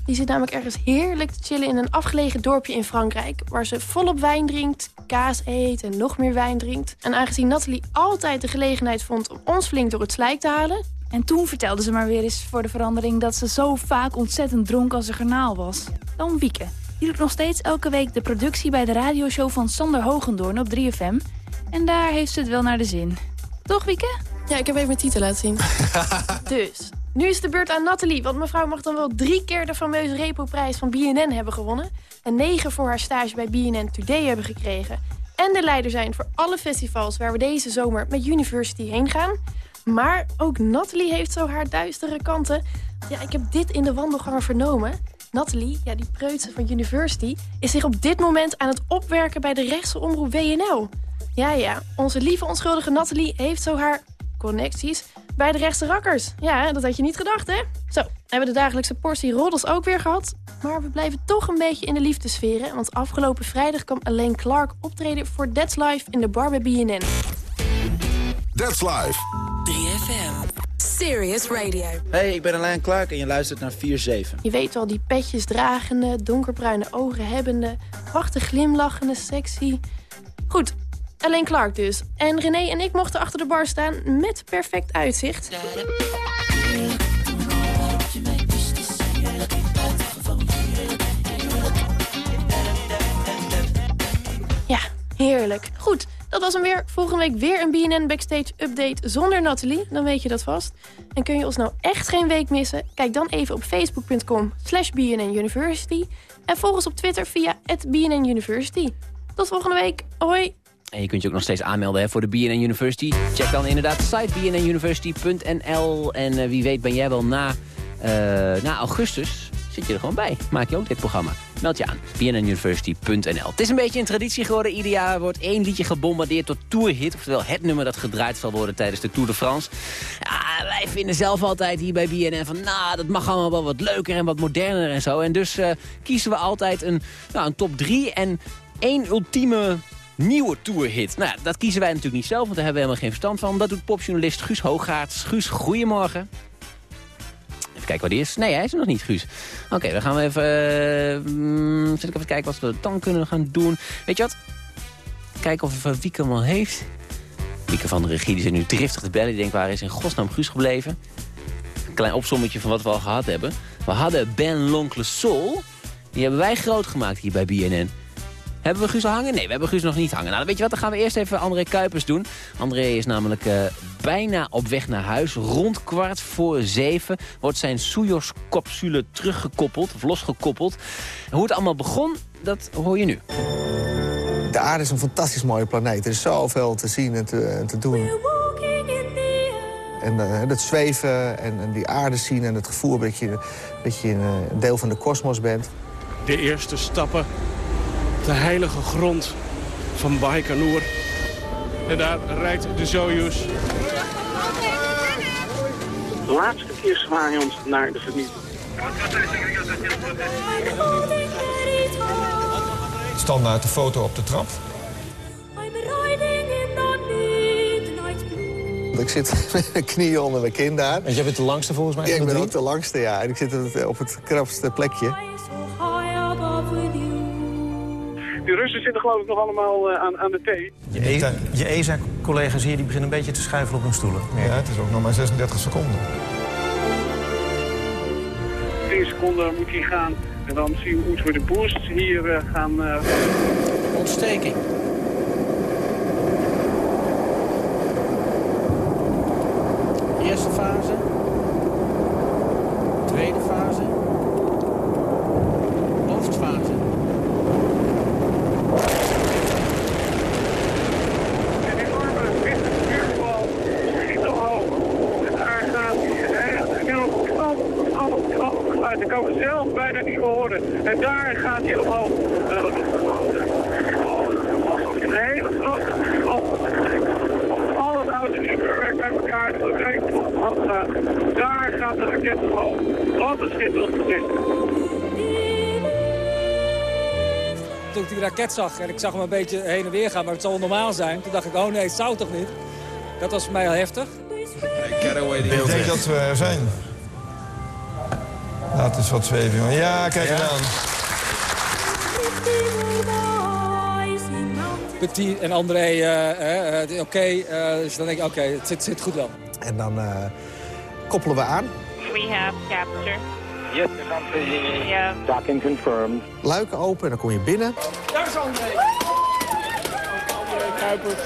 Die zit namelijk ergens heerlijk te chillen in een afgelegen dorpje in Frankrijk... waar ze volop wijn drinkt, kaas eet en nog meer wijn drinkt. En aangezien Nathalie altijd de gelegenheid vond om ons flink door het slijk te halen... En toen vertelde ze maar weer eens voor de verandering... dat ze zo vaak ontzettend dronken als een garnaal was. Dan Wieke. Die doet nog steeds elke week de productie bij de radioshow van Sander Hogendoorn op 3FM. En daar heeft ze het wel naar de zin. Toch, Wieke? Ja, ik heb even mijn titel laten zien. dus, nu is de beurt aan Nathalie. Want mevrouw mag dan wel drie keer de fameuze Repo-prijs van BNN hebben gewonnen. En negen voor haar stage bij BNN Today hebben gekregen. En de leider zijn voor alle festivals waar we deze zomer met University heen gaan. Maar ook Nathalie heeft zo haar duistere kanten. Ja, ik heb dit in de wandelgangen vernomen. Nathalie, ja, die preutse van University, is zich op dit moment aan het opwerken bij de rechtse omroep WNL. Ja, ja, onze lieve onschuldige Nathalie heeft zo haar connecties bij de rechtse rakkers. Ja, dat had je niet gedacht, hè? Zo, hebben we de dagelijkse portie roddels ook weer gehad. Maar we blijven toch een beetje in de liefdesferen. Want afgelopen vrijdag kwam Elaine Clark optreden voor That's Life in de bar bij BNN. That's Live. 3FM. Serious Radio. Hey, ik ben Alain Clark en je luistert naar 4-7. Je weet wel, die petjes dragende, donkerbruine ogen hebbende... prachtig glimlachende, sexy. Goed, Alain Clark dus. En René en ik mochten achter de bar staan met perfect uitzicht. Ja, heerlijk. Goed, dat was hem weer. Volgende week weer een BNN Backstage update zonder Nathalie. Dan weet je dat vast. En kun je ons nou echt geen week missen? Kijk dan even op facebook.com slash University. En volg ons op Twitter via BNN University. Tot volgende week. Hoi. En je kunt je ook nog steeds aanmelden hè, voor de BNN University. Check dan inderdaad de site bnnuniversity.nl. En eh, wie weet ben jij wel na, eh, na augustus, zit je er gewoon bij. Maak je ook dit programma. Meld je aan, bnnuniversity.nl. Het is een beetje een traditie geworden. Ieder jaar wordt één liedje gebombardeerd tot tourhit. Oftewel het nummer dat gedraaid zal worden tijdens de Tour de France. Ja, wij vinden zelf altijd hier bij BNN van... nou, dat mag allemaal wel wat leuker en wat moderner en zo. En dus eh, kiezen we altijd een, nou, een top 3 en één ultieme nieuwe tourhit. Nou, dat kiezen wij natuurlijk niet zelf, want daar hebben we helemaal geen verstand van. Dat doet popjournalist Guus Hoogaerts. Guus, goedemorgen. Even kijken waar die is. Nee, hij is nog niet, Guus. Oké, dan gaan we even... Uh, zet ik even kijken wat we dan kunnen gaan doen. Weet je wat? Kijken of uh, Wieke hem al heeft. Wieke van de regie die zit nu driftig te bellen. Die denkt, waar is in godsnaam Guus gebleven? Een klein opsommetje van wat we al gehad hebben. We hadden Ben L'Oncle Soul. Die hebben wij groot gemaakt hier bij BNN. Hebben we Guus al hangen? Nee, we hebben Guus nog niet hangen. Nou, dan weet je wat, dan gaan we eerst even André Kuipers doen. André is namelijk uh, bijna op weg naar huis. Rond kwart voor zeven wordt zijn Souyos-capsule teruggekoppeld, of losgekoppeld. En hoe het allemaal begon, dat hoor je nu. De aarde is een fantastisch mooie planeet. Er is zoveel te zien en te, en te doen. En uh, het zweven en, en, die aarde zien en het gevoel dat je, dat je een, een deel van de kosmos bent. De eerste stappen de heilige grond van Baikonur. En daar rijdt de Soyuz. De laatste keer zwaaien ons naar de familie. Standaard de foto op de trap. Ik zit met mijn knieën onder mijn kin daar. En jij bent de langste volgens mij? Ja, ik ben ook de langste, ja. En ik zit op het krapste plekje. Russen zitten geloof ik nog allemaal uh, aan, aan de thee. Je, je ESA-collega's hier die beginnen een beetje te schuiven op hun stoelen. Ja, het is ook nog maar 36 seconden. 10 seconden moet hij gaan. En dan zien we hoe we de boost hier uh, gaan... Uh... Ontsteking. Eerste fase. Tweede fase. Hoofdfase. Ik kan het zelf bijna niet horen. En daar gaat hij omhoog. Nee, alles uit werkt bij elkaar. Daar gaat de raket omhoog. Wat een schitterend gezicht. Toen ik die raket zag en ik zag hem een beetje heen en weer gaan, maar het zal normaal zijn. Toen dacht ik, oh nee, het zou toch niet? Dat was voor mij al heftig. Ik denk dat we er zijn. Laat eens wat zweven, jongen. Ja, kijk aan. Petit en André, uh, uh, oké. Okay, dus dan denk ik, oké, okay, het zit, zit, goed wel. En dan koppelen we aan. We have capture. Yes, yeah. Docking confirmed. Luiken open en dan kom je binnen. Daar is André. André Kuipers.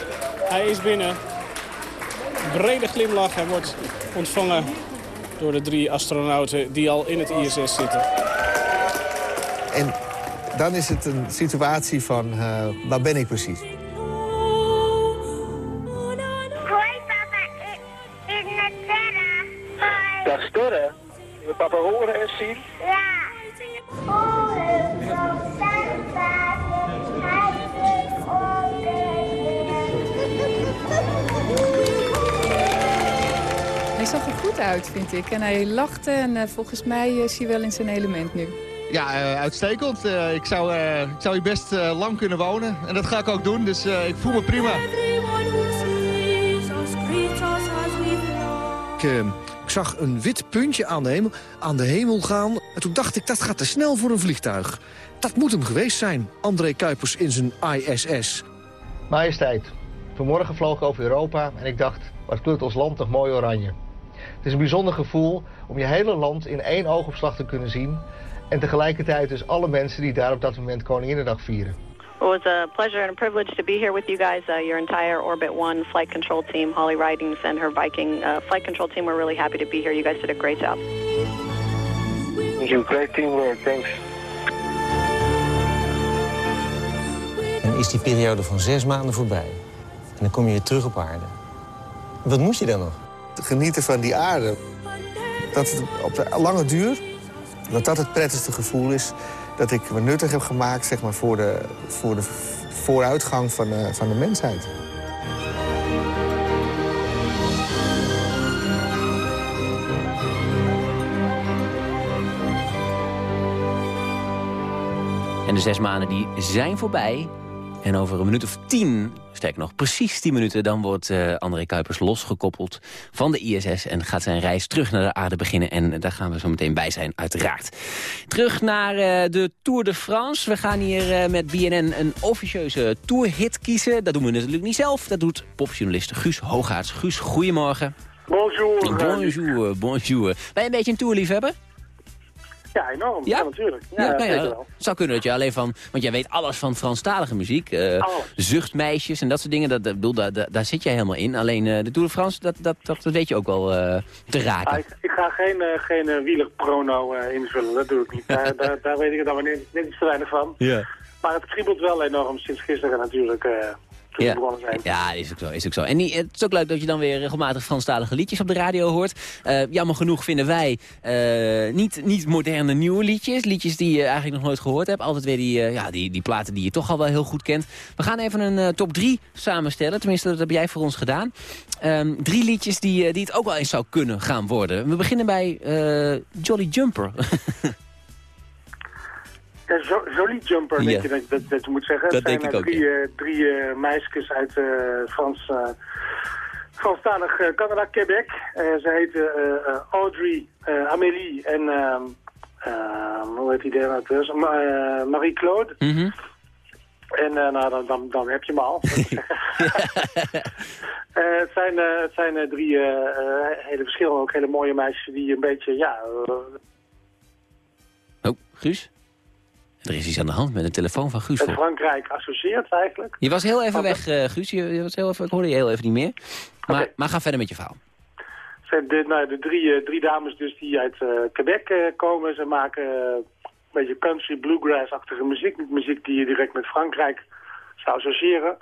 Hij is binnen. Brede glimlach. Hij wordt ontvangen door de drie astronauten die al in het ISS zitten. En dan is het een situatie van, uh, waar ben ik precies? Ik. En hij lachte en uh, volgens mij is hij wel in zijn element nu. Ja, uh, uitstekend. Uh, ik, zou, ik zou hier best lang kunnen wonen. En dat ga ik ook doen, dus ik voel me prima. Eh, ik zag een wit puntje aan de, hemel, aan de hemel gaan. En toen dacht ik, dat gaat te snel voor een vliegtuig. Dat moet hem geweest zijn, André Kuipers in zijn ISS. Majesteit, vanmorgen vloog ik over Europa en ik dacht, wat kleurt ons land toch mooi oranje. Het is een bijzonder gevoel om je hele land in één oogopslag te kunnen zien... en tegelijkertijd dus alle mensen die daar op dat moment Koninginnedag vieren. Well, it was a pleasure and a privilege to be here with you guys, uh, your entire Orbit One flight control team, Holly Ridings and her Viking uh, flight control team. We're really happy to be here. You guys did a great job. You. Great teamwork. Thanks. Dan is die periode van zes maanden voorbij. En dan kom je weer terug op aarde. Wat moet je dan nog? Genieten van die aarde. Dat het op de lange duur, dat dat het prettigste gevoel is... dat ik me nuttig heb gemaakt zeg maar, voor, de, voor de vooruitgang van de, van de mensheid. En de zes maanden die zijn voorbij. En over een minuut of tien, sterk nog precies tien minuten... dan wordt uh, André Kuipers losgekoppeld van de ISS... en gaat zijn reis terug naar de aarde beginnen. En daar gaan we zo meteen bij zijn, uiteraard. Terug naar uh, de Tour de France. We gaan hier uh, met BNN een officieuze tourhit kiezen. Dat doen we natuurlijk niet zelf. Dat doet popjournalist Guus Hoogaerts. Guus, goedemorgen. Bonjour. Bonjour, bonjour. Ben je een beetje een tourliefhebber? Ja, enorm. Ja, natuurlijk. Ja, Ja, ja, nou ja, zeker wel. het zou kunnen dat je alleen van... Want jij weet alles van Franstalige muziek. eh, zuchtmeisjes en dat soort dingen. Dat, dat, bedoel, daar, daar, daar zit jij helemaal in. Alleen eh, de Tour de France, dat, dat, dat, dat weet je ook wel eh, te raken. Ah, ik, ik ga geen, geen uh, wielerprono eh, invullen, dat doe ik niet. daar, daar, daar weet ik dan weer net, net iets te weinig van. Ja. Maar het kriebelt wel enorm sinds gisteren natuurlijk. Ja. begonnen zijn. ja, is ook zo. Is ook zo. En het is ook leuk dat je dan weer regelmatig Franstalige liedjes op de radio hoort. Eh, jammer genoeg vinden wij eh, niet, niet moderne nieuwe liedjes. Liedjes die je eigenlijk nog nooit gehoord hebt. Altijd weer die, eh, ja, die, die platen die je toch al wel heel goed kent. We gaan even een top 3 samenstellen. Tenminste, dat heb jij voor ons gedaan. Ehm, drie liedjes die, die het ook wel eens zou kunnen gaan worden. We beginnen bij Jolly Jumper. Ja, zo, Jolie Jumper, Ja. denk je dat, dat, dat je moet zeggen. Dat Het zijn denk ik eh, ook, drie, eh, drie eh, meisjes uit eh Frans, eh Franstalig eh, Canada, Quebec. Eh, ze heten eh, eh, Audrey, eh, Amélie en... ehm, ehm, hoe heet die derde dus? Ma- eh, Marie-Claude. Mhm. En eh, nou, dan, dan, dan heb je me al. Eh, het zijn, eh, het zijn eh, drie eh, eh, hele verschillende, ook hele mooie meisjes die een beetje, ja... eh, Oh, Guus? Er is iets aan de hand met de telefoon van Guus. Frankrijk associeert eigenlijk. Je was heel even weg, eh, Guus. Je, je was heel even, ik hoorde je heel even niet meer. Maar, maar ga verder met je verhaal. zijn de, nou, de drie, eh, drie dames dus die uit eh, Quebec komen. Ze maken een beetje country bluegrass-achtige muziek. Niet muziek die je direct met Frankrijk zou associëren.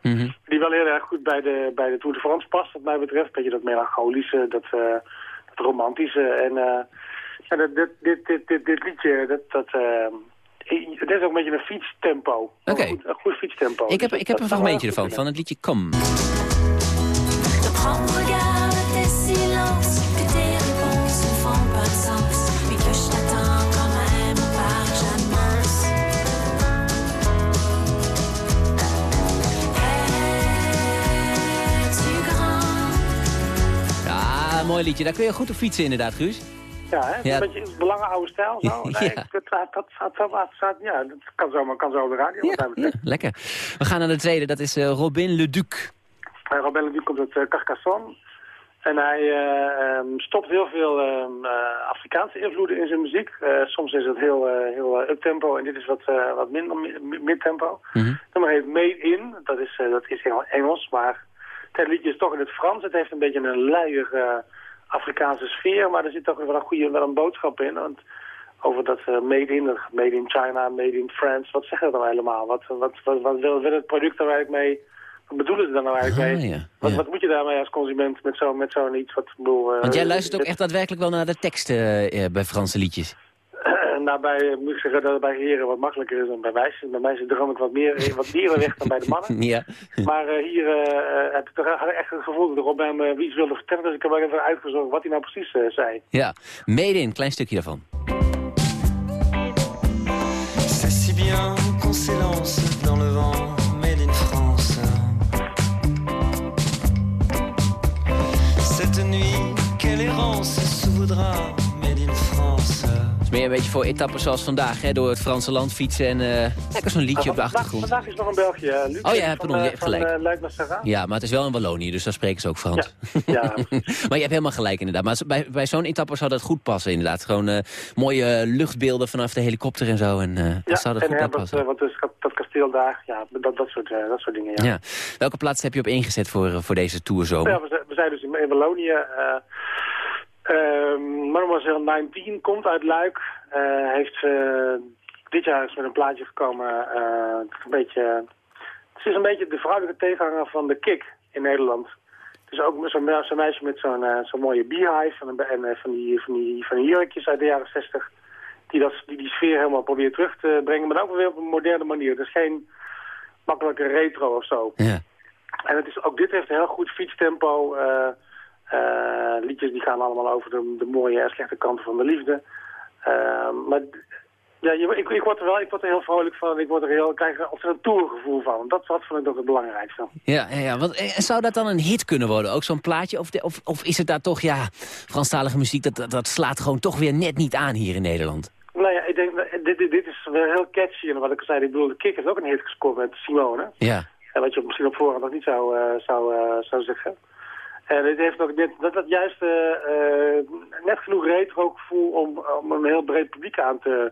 Die wel heel erg goed bij de, bij de Tour de France past, wat mij betreft. Beetje dat melancholische, dat, dat romantische. En ja, dat, dit, dit, dit, dit, dit liedje, dat... dat het is ook een beetje een fietstempo. Oké. Een, goed, een goed fietstempo. Ik heb, Dus ik heb een fragmentje ervan, van het liedje grand? Ja, mooi liedje. Daar kun je goed op fietsen inderdaad, Guus. Ja, hè? Ja. een beetje een belangen oude stijl. Zo. Nee, Ja. dat, dat, dat, dat, ja, dat kan zo, maar kan zo op de radio. betreft. Lekker. We gaan naar de tweede, dat is eh, Robin Leduc. Uh, Robin Leduc komt uit uh, Carcassonne. En hij eh, ehm, stopt heel veel ehm, eh, Afrikaanse invloeden in zijn muziek. Eh, soms is het heel, eh, heel eh, uptempo en dit is wat, eh, wat minder mi- mi- midtempo. Nummer heet Made In, dat is, eh, dat is heel Engels, maar het liedje is toch in het Frans. Het heeft een beetje een luier eh, Afrikaanse sfeer, maar er zit toch wel een goede wel een boodschap in. Want over dat eh, Made In, Made in China, Made in France, wat zeggen we dan helemaal? Wat, wat, wat, wat wil, wil het product daar eigenlijk mee, wat bedoelen ze daar nou eigenlijk mee? Ah, ja. Wat, wat moet je daarmee als consument met zo'n met zo'n iets? Wat, bedoel, eh, Want jij luistert ook echt daadwerkelijk wel naar de teksten eh, bij Franse liedjes. Nou, bij, eh, moet ik zeggen dat het bij heren wat makkelijker is dan bij meisjes. Bij meisjes droom ik wat meer, wat dieren weg dan bij de mannen. ja. Maar eh, hier eh, eh, heb ik toch echt het gevoel dat Robin me iets wilde vertellen. Dus ik heb wel even uitgezocht wat hij nou precies eh, zei. Ja, Made in, klein stukje daarvan. C'est si bien qu'on s'élance dans le vent, made in France. Cette nuit, quelle est l'espérance sauvaudra meer een beetje voor etappes zoals vandaag, hè, door het Franse land fietsen en eh, lekker zo'n liedje op de achtergrond. vandaag is nog een België. eh, Luc. Oh ja, pardon, je eh, hebt van, gelijk. Ja, maar het is wel in Wallonië, dus daar spreken ze ook Frans. Ja, maar je hebt helemaal gelijk inderdaad. Maar bij, bij zo'n etappe zou dat goed passen inderdaad. Gewoon mooie luchtbeelden vanaf de helikopter en zo. En, Ja, dat zou dat en goed Herbert, passen. want dus, dat, kasteel daar, ja, dat, dat, soort, dat soort dingen, ja. Ja. Welke plaats heb je op ingezet voor, voor deze tourzomer? Ja, we, zijn, we zijn dus in, in Wallonië. Eh ehm, Mademoiselle 19 komt uit Luik. eh, heeft eh, dit jaar is met een plaatje gekomen. eh, het, is een beetje, het is een beetje de vrouwelijke tegenhanger van de kick in Nederland. Het is ook zo'n zo'n meisje met zo'n eh, zo'n mooie beehive en, en eh, van, die, van, die, van die jurkjes uit de jaren 60. Die, dat, die die sfeer helemaal probeert terug te brengen, maar ook weer op een moderne manier. Het is geen makkelijke retro of zo. Ja. En het is, ook dit heeft een heel goed fietstempo. eh, eh, liedjes die gaan allemaal over de, de mooie en slechte kanten van de liefde. Eh, maar ja, ik, ik word er wel ik word er heel vrolijk van. Ik word er heel, ik krijg er ontzettend tourgevoel van. Dat wat vond ik ook het belangrijkste. Ja, ja. Want, eh, zou dat dan een hit kunnen worden, ook zo'n plaatje? Of, de- of, of is het daar toch, ja, Franstalige muziek, dat, dat, dat slaat gewoon toch weer net niet aan hier in Nederland? Nou ja, ik denk, dat- dit, dit, dit is wel heel catchy. En wat ik al zei, ik bedoel, de Kik heeft ook een hit gescoord met Simone. Ja. En wat je misschien op voorhand nog niet zou, eh, zou, eh, zou zeggen. En het heeft ook net, dat, dat juist eh, eh, net genoeg retro gevoel om, om een heel breed publiek aan te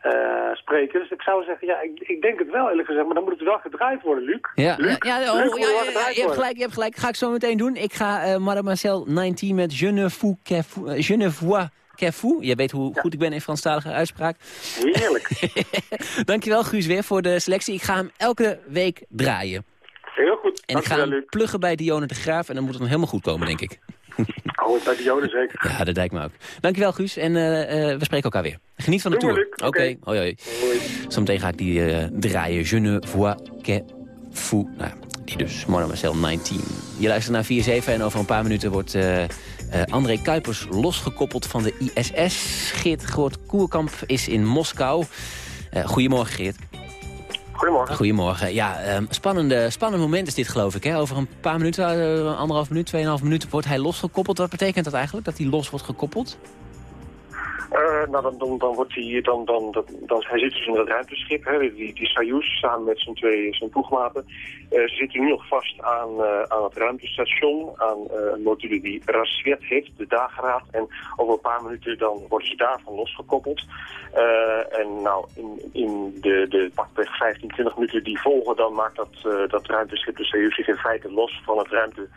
eh, spreken. Dus ik zou zeggen, ja, ik, ik denk het wel eerlijk gezegd, maar dan moet het wel gedraaid worden, Luc. Ja, Luc, ja, ja, oh, Luc, moet ja, wel ja, ja, gedraaid je hebt gelijk, je hebt gelijk. Ga ik zo meteen doen. Ik ga eh Mademoiselle 19 met Je ne fous que fou- Je ne vois que fou. Je weet hoe goed ik ben in Franstalige uitspraak. Heerlijk. Dankjewel Guus weer voor de selectie. Ik ga hem elke week draaien. Heel goed. En ik ga hem pluggen bij Dionne de Graaf en dan moet het dan helemaal goed komen, denk ik. Oh, bij Dionne zeker. Ja, dat lijkt me ook. Dankjewel Guus en eh, eh, we spreken elkaar weer. Geniet van de tour. Oké, Oké. hoi hoi. Zometeen ga ik die eh, draaien. Je ne vois que fou. Nou, die dus. Mademoiselle 19. Je luistert naar 4-7 en over een paar minuten wordt André Kuipers losgekoppeld van de ISS. Geert Groot Koerkamp is in Moskou. Goedemorgen Geert. Goedemorgen. Goedemorgen. Ja, ehm, spannende, spannend moment is dit geloof ik. Hè? Over een paar minuten, eh, anderhalf minuut, tweeënhalf minuten wordt hij losgekoppeld. Wat betekent dat eigenlijk, dat hij los wordt gekoppeld? Eh, nou, dan, dan, wordt hij, dan, dan, dan, hij zit dus in dat ruimteschip, hè, die, die Soyuz, samen met zijn twee zijn ploegmaten. Eh, ze zitten nu nog vast aan, eh, aan het ruimtestation, aan een module die Rasvet heet, de dageraad. En over een paar minuten dan worden ze daarvan losgekoppeld. En nou, in, in de, de pakweg 15, 20 minuten die volgen, dan maakt dat, dat ruimteschip, de Soyuz, zich in feite los van het ruimte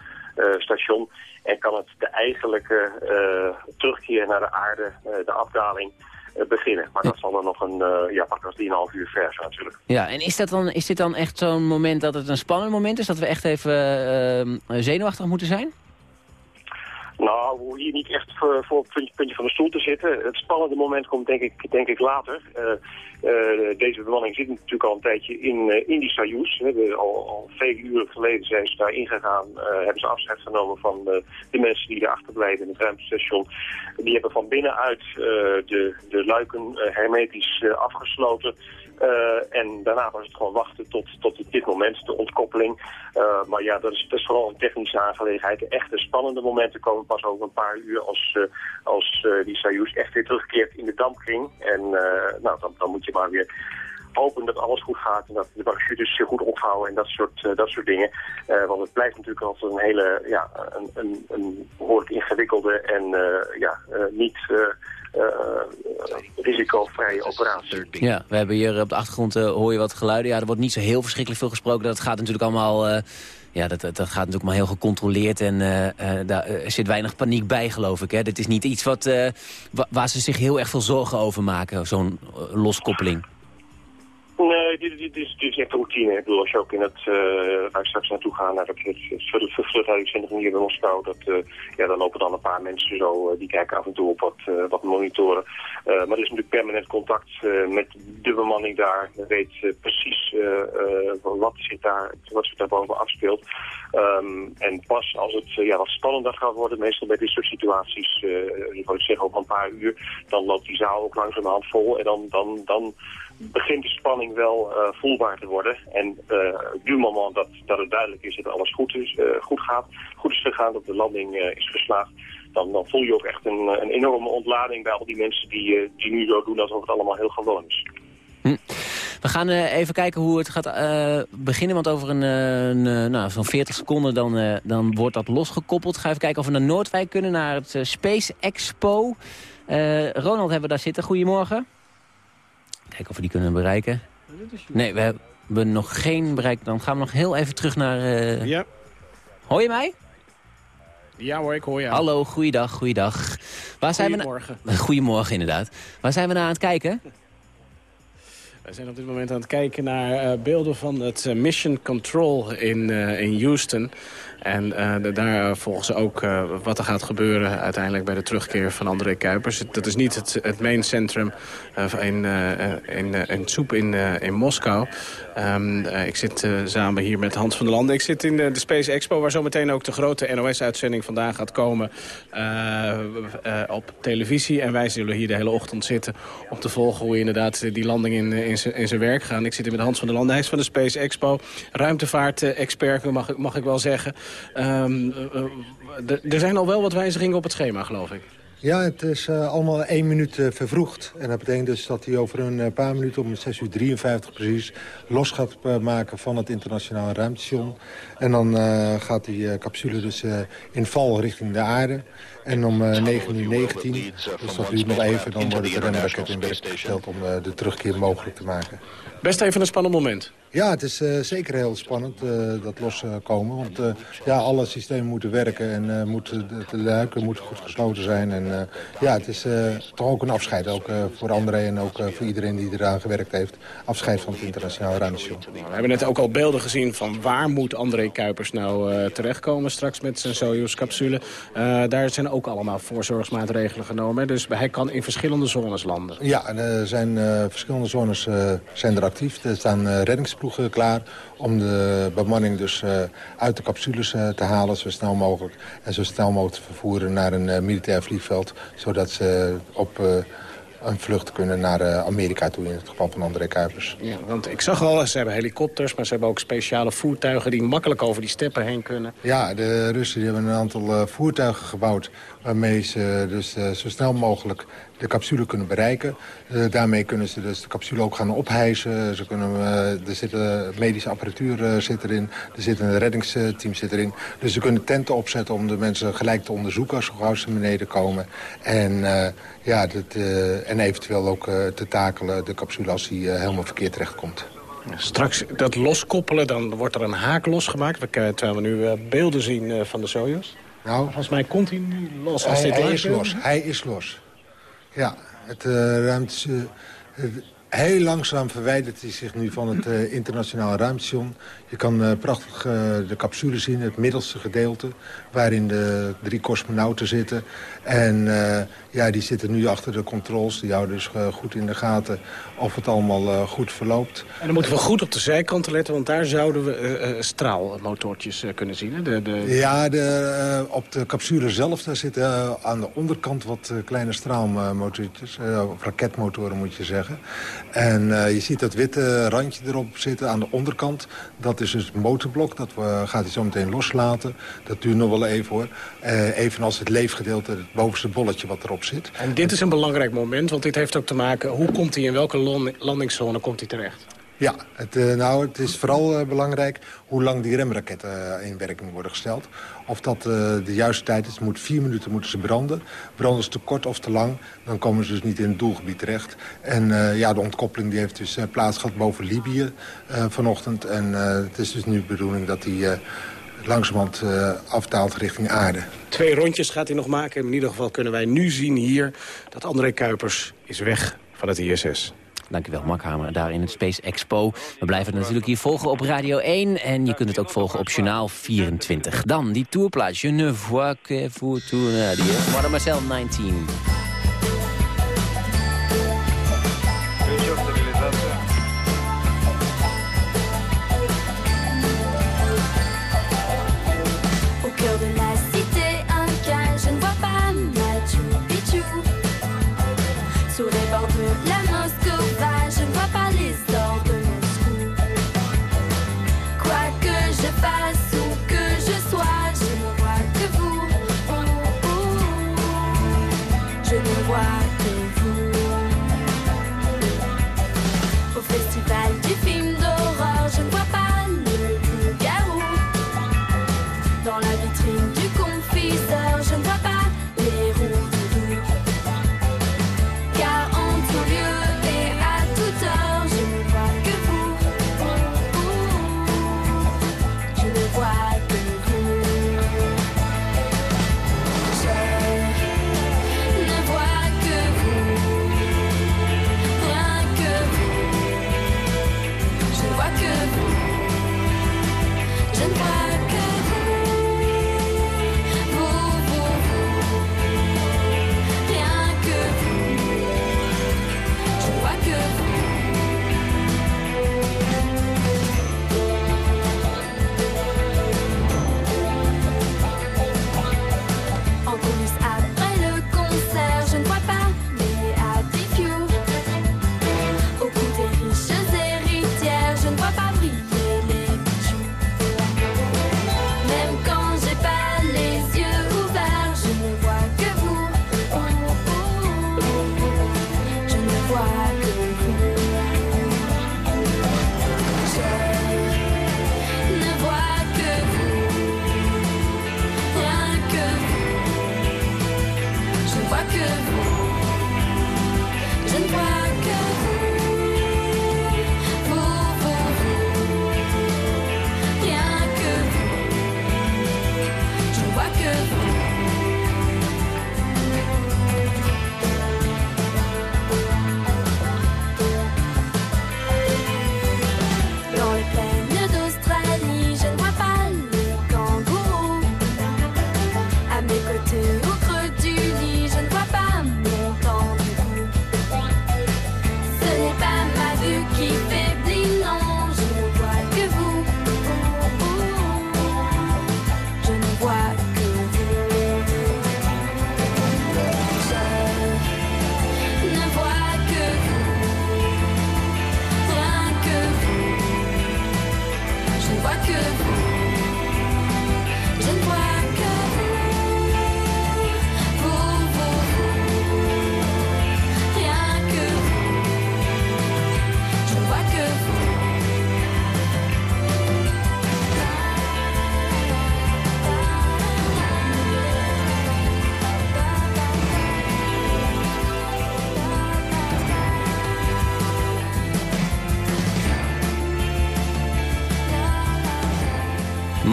station. En kan het de eigenlijke eh, terugkeer naar de aarde, eh, de afdaling, eh, beginnen. Maar dat zal dan nog een, eh ja, pak als 3,5 uur ver zijn natuurlijk. Ja, en is, dat dan, is dit dan echt zo'n moment dat het een spannend moment is? Dat we echt even eh, zenuwachtig moeten zijn? Nou, we hoeven hier niet echt voor, voor het puntje, van de stoel te zitten. Het spannende moment komt denk ik, denk ik later. Eh, eh, deze bemanning zit natuurlijk al een tijdje in, eh, in die Soyuz. Al, al vele uren geleden zijn ze daar ingegaan. hebben ze afscheid genomen van de mensen die daar achterblijven in het ruimtestation. Die hebben van binnenuit de, de luiken hermetisch afgesloten. Eh, en daarna was het gewoon wachten tot, tot dit moment, de ontkoppeling. Eh, maar ja, dat is, dat is vooral een technische aangelegenheid. De echte spannende momenten komen pas over een paar uur als, eh, als die Soyuz echt weer terugkeert in de dampkring. En nou, dan, dan moet je maar weer hopen dat alles goed gaat en dat de parachutes zich goed opvouwen en dat soort, dat soort dingen. Want het blijft natuurlijk altijd een hele, ja, een, een, een behoorlijk ingewikkelde en ja, niet risicovrije operatie. Ja, we hebben hier op de achtergrond, eh, hoor je wat geluiden. Ja, er wordt niet zo heel verschrikkelijk veel gesproken. Dat gaat natuurlijk allemaal... eh, ja, dat, dat gaat natuurlijk maar heel gecontroleerd en eh, eh, daar eh, zit weinig paniek bij, geloof ik. Hè? Dit is niet iets wat, eh, wa- waar ze zich heel erg veel zorgen over maken, zo'n eh, loskoppeling. Nee, dit, dit, is, dit is routine. Ik bedoel, als je ook in het, uh, waar ik straks naartoe ga, naar het, het, het hier in Moskou, dat, uh, ja, dan lopen dan een paar mensen zo, uh, die kijken af en toe op wat, wat monitoren. Maar er is natuurlijk permanent contact met de bemanning daar. Men weet precies wat zich daar, wat zich daarboven afspeelt. Um, en pas als het ja, wat spannender gaat worden, meestal bij dit soort situaties, ik wil zeggen over een paar uur, dan loopt die zaal ook langzamerhand vol en dan, dan, dan begint de spanning wel eh, voelbaar te worden. En uh, du moment dat, dat het duidelijk is dat alles goed, is, goed gaat, goed is gegaan, dat de landing is geslaagd, dan, dan voel je ook echt een, een enorme ontlading bij al die mensen die, die nu zo doen alsof het allemaal heel gewoon is. Hm. We gaan uh, even kijken hoe het gaat uh, beginnen. Want over een, uh, nou, zo'n 40 seconden dan, dan wordt dat losgekoppeld. Ga even kijken of we naar Noordwijk kunnen, naar het Space Expo. Ronald hebben we daar zitten. Goedemorgen. Kijken of we die kunnen bereiken. Nee, we hebben nog geen bereik. Dan gaan we nog heel even terug naar... Ja. Hoor je mij? Ja hoor, ik hoor je. Hallo, goeiedag, goeiedag. Waar zijn Goedemorgen. We Goedemorgen, inderdaad. Waar zijn we naar aan het kijken? We zijn op dit moment aan het kijken naar uh, beelden van het uh, Mission Control in, uh, in Houston. En uh, daar volgen ze ook uh, wat er gaat gebeuren uiteindelijk bij de terugkeer van André Kuipers. Dat is niet het, het main centrum uh, in, in, in Soep in, in Moskou. Um, ik zit samen hier met Hans van der Landen. Ik zit in de, Space Expo waar zometeen ook de grote NOS-uitzending vandaan gaat komen op televisie. En wij zullen hier de hele ochtend zitten om te volgen hoe inderdaad die landing in, in zijn werk gaat. Ik zit hier met Hans van der Landen. Hij is van de Space Expo. Ruimtevaart-expert mag, mag ik wel zeggen. Um, uh, er zijn al wel wat wijzigingen op het schema, geloof ik. Ja, het is uh, allemaal één minuut uh, vervroegd. En dat betekent dus dat hij over een uh, paar minuten om 6 uur 53 precies... los gaat maken van het internationale ruimtestation. En dan gaat die capsule dus in val richting de aarde. En om 9 uur 19, dus dat duurt nog even... dan worden de remraketten in werking gesteld om de terugkeer mogelijk te maken. Best even een spannend moment. Ja, het is uh, zeker heel spannend, uh, dat loskomen. Uh, want ja, alle systemen moeten werken en moeten, de luiken moeten goed gesloten zijn. En ja, het is toch ook een afscheid, ook voor André en ook voor iedereen die eraan gewerkt heeft. Afscheid van het internationale ruimtestation. We hebben net ook al beelden gezien van waar moet André Kuipers nou terechtkomen straks met zijn Soyuz-capsule. daar zijn ook allemaal voorzorgsmaatregelen genomen. Dus hij kan in verschillende zones landen. Ja, er zijn verschillende zones zijn er actief. Er staan reddingsploegen klaar om de bemanning dus uh, uit de capsules uh, te halen zo snel mogelijk. En zo snel mogelijk te vervoeren naar een uh, militair vliegveld. Zodat ze op een vlucht kunnen naar Amerika toe in het geval van André Kuipers. Ja, want ik zag al, ze hebben helikopters, maar ze hebben ook speciale voertuigen die makkelijk over die steppen heen kunnen. Ja, de Russen die hebben een aantal voertuigen gebouwd waarmee ze dus zo snel mogelijk de capsule kunnen bereiken. Uh, daarmee kunnen ze dus de capsule ook gaan ophijzen. Ze kunnen, uh, er zit medische apparatuur uh, zit erin. Er zit een reddingsteam zit erin. Dus ze kunnen tenten opzetten om de mensen gelijk te onderzoeken... zo gauw ze beneden komen. En, ja, dat, en eventueel ook te takelen de capsule als die helemaal verkeerd terechtkomt. Straks dat loskoppelen, dan wordt er een haak losgemaakt. Terwijl we nu beelden zien van de Soyuz. Nou, Volgens mij komt hij nu los. Als hij, dit hij is los. Hij is los. Ja, het uh, ruimte... Uh, heel langzaam verwijdert hij zich nu van het internationale ruimtestation. Je kan uh, prachtig uh, de capsule zien, het middelste gedeelte... waarin de drie cosmonauten zitten. En ja, die zitten nu achter de controls. Die houden dus goed in de gaten of het allemaal goed verloopt. En dan moeten we goed op de zijkanten letten... want daar zouden we straalmotortjes kunnen zien. Hè? De, de... Ja, de, op de capsule zelf daar zitten aan de onderkant wat kleine straalmotortjes. of raketmotoren moet je zeggen. En je ziet dat witte randje erop zitten aan de onderkant... Dat is dus het motorblok, dat we, gaat hij zo meteen loslaten. Dat duurt nog wel even hoor. Uh, evenals het leefgedeelte, het bovenste bolletje wat erop zit. En dit is een belangrijk moment, want dit heeft ook te maken... hoe komt hij in welke landingszone komt hij terecht? Ja, het, uh, nou, het is vooral uh, belangrijk hoe lang die remraketten uh, in werking worden gesteld. Of dat de juiste tijd is. Moet vier minuten moeten ze branden. Branden ze te kort of te lang, dan komen ze dus niet in het doelgebied terecht. En ja, de ontkoppeling die heeft dus plaats gehad boven Libië vanochtend. En het is dus nu de bedoeling dat die langzamerhand afdaalt richting aarde. Twee rondjes gaat hij nog maken. In ieder geval kunnen wij nu zien hier dat André Kuipers is weg van het ISS. Dankjewel, Mark Hamer, daar in het Space Expo. We blijven het natuurlijk hier volgen op Radio 1. En je kunt het ook volgen op Journaal 24. Dan die tourplaats. Je ne vois que vous tourner. Mademoiselle 19.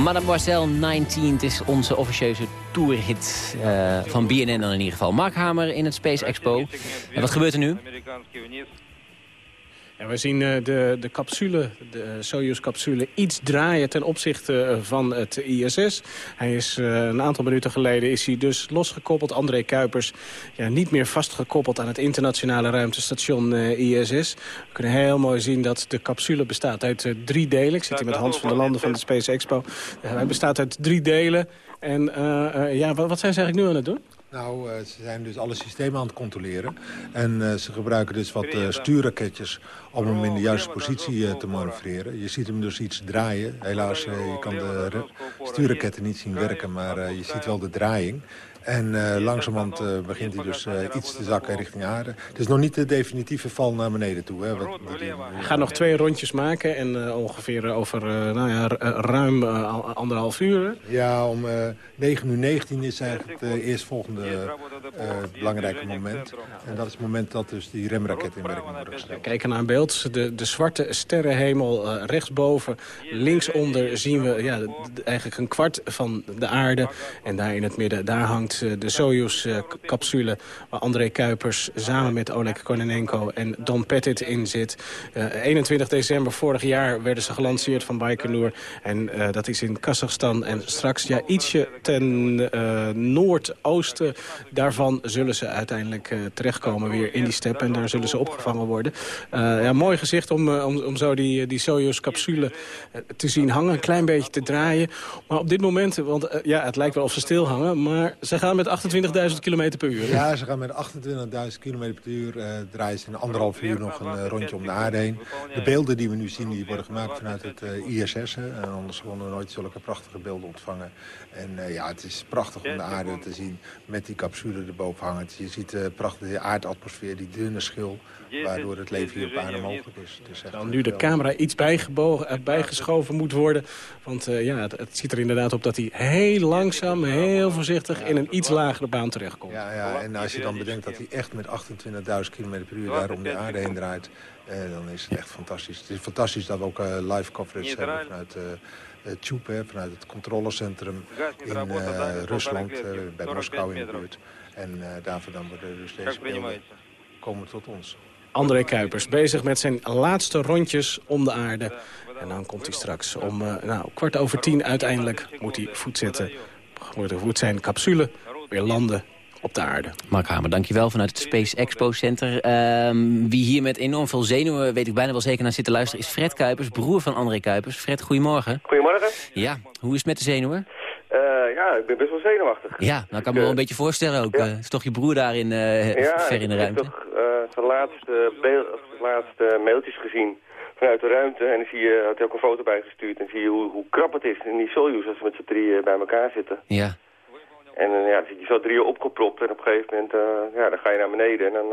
Mademoiselle 19, het is onze officieuze tourhit eh, van BNN dan in ieder geval. Mark Hamer in het Space Expo. En wat gebeurt er nu? Ja, we zien eh, de, de capsule, de Soyuz-capsule, iets draaien ten opzichte eh, van het ISS. Hij is eh, een aantal minuten geleden is hij dus losgekoppeld. André Kuipers ja, niet meer vastgekoppeld aan het internationale ruimtestation ISS. We kunnen heel mooi zien dat de capsule bestaat uit drie delen. Ik zit hier met Hans van der Landen van de Space Expo. hij bestaat uit drie delen. En ja, wat zijn ze eigenlijk nu aan het doen? Nou, eh, ze zijn dus alle systemen aan het controleren. En uh, ze gebruiken dus wat uh, stuurraketjes om hem in de juiste positie te manoeuvreren. Je ziet hem dus iets draaien. Helaas, je kan de stuurraketten niet zien werken, maar je ziet wel de draaiing. En uh, langzamerhand uh, begint hij dus uh, iets te zakken richting aarde. Het is nog niet de definitieve val naar beneden toe. Hè, wat, Hij gaat nog twee rondjes maken en ongeveer over nou ja, ruim anderhalf uur. Ja, om 9 uur 19 is eigenlijk het eerstvolgende belangrijke moment. En dat is het moment dat dus die remraket in werking wordt gesteld. Kijken naar een beeld. De, de zwarte sterrenhemel rechtsboven. Linksonder zien we ja, eigenlijk een kwart van de aarde. En daar in het midden, daar hangt eh, de Soyuz-capsule... waar André Kuipers samen met Oleg Kononenko en Don Pettit in zit. 21 eh, december vorig jaar werden ze gelanceerd van Baikonur. En eh, dat is in Kazachstan. En straks ja, ietsje ten noordoosten daarvan zullen ze uiteindelijk terechtkomen weer in die step. En daar zullen ze opgevangen worden. ja, mooi gezicht om, om, om zo die, die Soyuz-capsule te zien hangen. Een klein beetje te draaien. Maar op dit moment, want ja, het lijkt wel of ze stil hangen... maar ze gaan gaan met 28.000 km per uur. Ja, ze gaan met 28.000 km per uur. Uh, draaien ze in anderhalf uur nog een uh, rondje om de aarde heen. De beelden die we nu zien, die worden gemaakt vanuit het uh, ISS. Anders konden we nooit zulke prachtige beelden ontvangen. En ja, het is prachtig om de aarde te zien met die capsule erboven hangen. Je ziet de prachtige aardatmosfeer, die dunne schil waardoor het leven hier op aarde mogelijk is. Dan nu de camera iets bijgebogen, bijgeschoven moet worden. Want uh, ja, het, het, ziet er inderdaad op dat hij heel langzaam, heel voorzichtig... in een iets lagere baan terechtkomt. Ja, ja en als je dan bedenkt dat hij echt met 28.000 km per uur... daar om de aarde heen draait, eh, dan is het echt fantastisch. Het is fantastisch dat we ook uh, live coverage hebben vanuit... Uh, Tube, vanuit het controlecentrum in Rusland, bij Moskou in de buurt. En daarvoor dan worden dus deze beelden komen tot ons. André Kuipers bezig met zijn laatste rondjes om de aarde. En dan komt hij straks om uh, nou, kwart over tien uiteindelijk moet hij voet zetten. Moet zijn capsule weer landen op de aarde. Mark Hamer, dankjewel vanuit het Space Expo Center. Uh, wie hier met enorm veel zenuwen, weet ik bijna wel zeker naar zit te luisteren... is Fred Kuipers, broer van André Kuipers. Fred, goedemorgen. Goedemorgen. Ja, hoe is het met de zenuwen? Ja, ik ben best wel zenuwachtig. Ja, nou kan me wel een beetje voorstellen ook. Ja. is toch je broer daar in, ja, ver in de ruimte? Ja, de laatste, beeld, de laatste mailtjes gezien vanuit de ruimte. En dan zie je, had hij ook een foto bijgestuurd. En zie je hoe, hoe krap het is in die Soyuz als ze met z'n drieën bij elkaar zitten. Ja. En ja, dan zit je zo drieën opgepropt. En op een gegeven moment, ja, dan ga je naar beneden. En dan,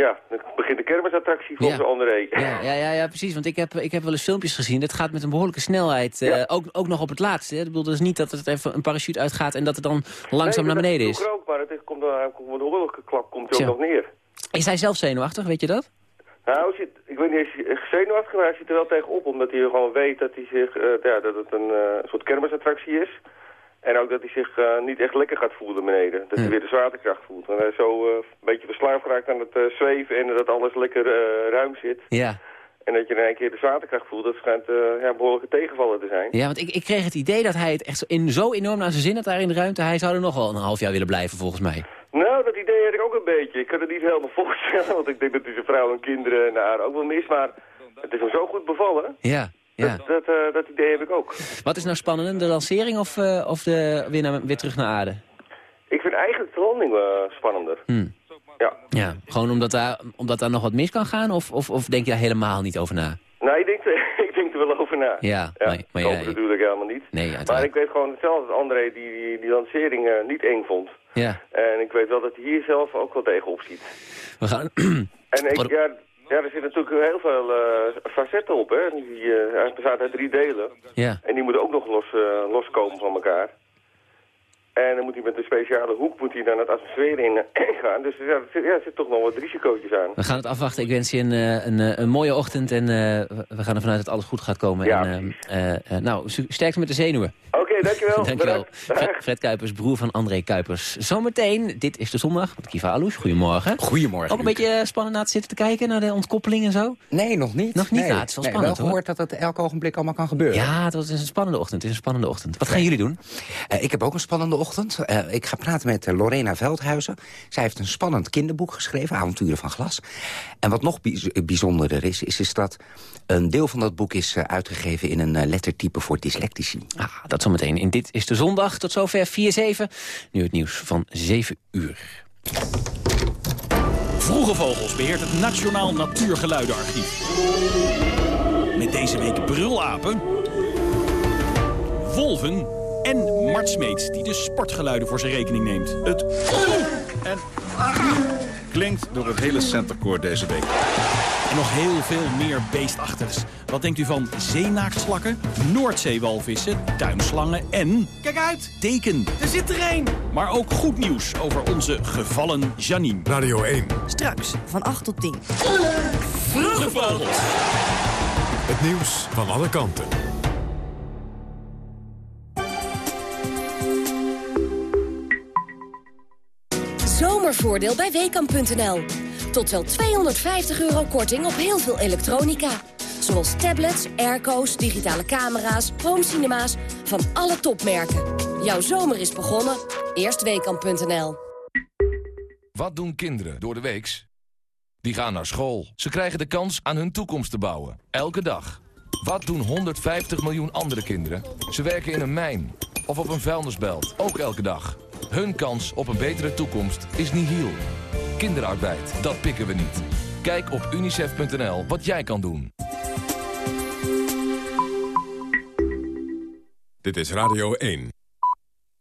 ja, dan begint de kermisattractie volgens ja. André. Ja, ja, ja, ja, precies. Want ik heb, ik heb wel eens filmpjes gezien. Het gaat met een behoorlijke snelheid. Ja. ook, ook nog op het laatste. Hè? Ik bedoel, dus niet dat het even een parachute uitgaat en dat het dan langzaam nee, naar beneden is. Ook, maar het is, komt, komt een behoorlijke klap komt er ook nog neer. Is hij zelf zenuwachtig, weet je dat? Nou, zit, ik weet niet, hij is zenuwachtig, maar hij zit er wel tegenop. Omdat hij gewoon weet dat, hij zich, uh, ja, dat het een uh, soort kermisattractie is. En ook dat hij zich uh, niet echt lekker gaat voelen beneden. Dat hij weer de zwaartekracht voelt. En hij zo een beetje verslaafd geraakt aan het zweven en dat alles lekker ruim zit. Ja. En dat je in één keer de zwaartekracht voelt, dat schijnt ja, behoorlijke tegenvallen te zijn. Ja, want ik, ik kreeg het idee dat hij het echt in, zo enorm naar zijn zin had daar in de ruimte. Hij zou er nog wel een half jaar willen blijven, volgens mij. Nou, dat idee had ik ook een beetje. Ik kan het niet helemaal voorstellen, want ik denk dat hij zijn vrouw en kinderen naar ook wel mis. Maar het is hem zo goed bevallen. Ja. Ja. Dat, dat, uh, dat idee heb ik ook. Wat is nou spannender, de lancering of, uh, of de, weer, naar, weer terug naar aarde? Ik vind eigenlijk de landing uh, spannender. Hmm. Ja. ja. Gewoon omdat daar, omdat daar nog wat mis kan gaan? Of, of, of denk je daar helemaal niet over na? Nou, ik denk, ik denk er wel over na. Ja, ja. maar, maar ja, natuurlijk helemaal niet. Nee, maar ik weet gewoon hetzelfde als André die die, die lancering niet eng vond. Ja. En ik weet wel dat hij hier zelf ook wel tegenop ziet. We gaan... en ik, ja, ja, er zit natuurlijk heel veel uh, facetten op, hè. Die, uh, bestaat uit drie delen. Ja. En die moeten ook nog los, uh, loskomen van elkaar. En dan moet hij met een speciale hoek moet hij dan het atmosfeer in eh, gaan. Dus ja, er zit, ja, er zit toch nog wat risicootjes aan. We gaan het afwachten. Ik wens je een, eh, een, eh, een mooie ochtend en eh, we gaan ervan uit dat alles goed gaat komen. Ja, en, eh, eh, eh, nou, sterkte met de zenuwen. Oké, dankjewel. Dankjewel. Fred, Fred Kuipers, broer van André Kuipers. Zometeen, dit is de zondag met Kiva Alouche. Goedemorgen. Goedemorgen. Ook een beetje spannend na te zitten te kijken naar de ontkoppeling en zo? Nee, nog niet. Nog niet? Nee. Nou, het is wel Nee, spannend wel gehoord dat het elk ogenblik allemaal kan gebeuren. Ja, het was een spannende ochtend. Het is een spannende ochtend. Wat gaan jullie doen? Eh, ik heb ook een spannende ochtend. Eh, ik ga praten met eh, Lorena Veldhuizen. Zij heeft een spannend kinderboek geschreven, Avonturen van Glas. En wat nog bijz- bijzonderder is, is, is dat een deel van dat boek is eh, uitgegeven in een lettertype voor dyslectici. Ah, dat zometeen. In Dit is de Zondag. Tot zover 4-7. Nu het nieuws van 7 uur. Vroege Vogels beheert het Nationaal Natuurgeluidenarchief. Met deze week brulapen, wolven en Mart Smeets... die de sportgeluiden voor zijn rekening neemt. Het en Klinkt door het hele centerkoor deze week. En nog heel veel meer beestachtigs. Wat denkt u van zeenaaktslakken, Noordzeewalvissen, tuinslangen en... Kijk uit, teken. Er zit er één. Maar ook goed nieuws over onze gevallen Janine. Radio 1. Straks van 8 tot 10. Vroege Vogels. Het nieuws van alle kanten. Zomervoordeel bij Weekamp.nl. Tot wel 250 euro korting op heel veel elektronica. Zoals tablets, airco's, digitale camera's, homecinema's van alle topmerken. Jouw zomer is begonnen. Eerst Weekamp.nl. Wat doen kinderen door de weeks? Die gaan naar school. Ze krijgen de kans aan hun toekomst te bouwen. Elke dag. Wat doen 150 miljoen andere kinderen? Ze werken in een mijn of op een vuilnisbelt. Ook elke dag. Hun kans op een betere toekomst is nihil. Kinderarbeid, dat pikken we niet. Kijk op unicef.nl wat jij kan doen. Dit is Radio 1.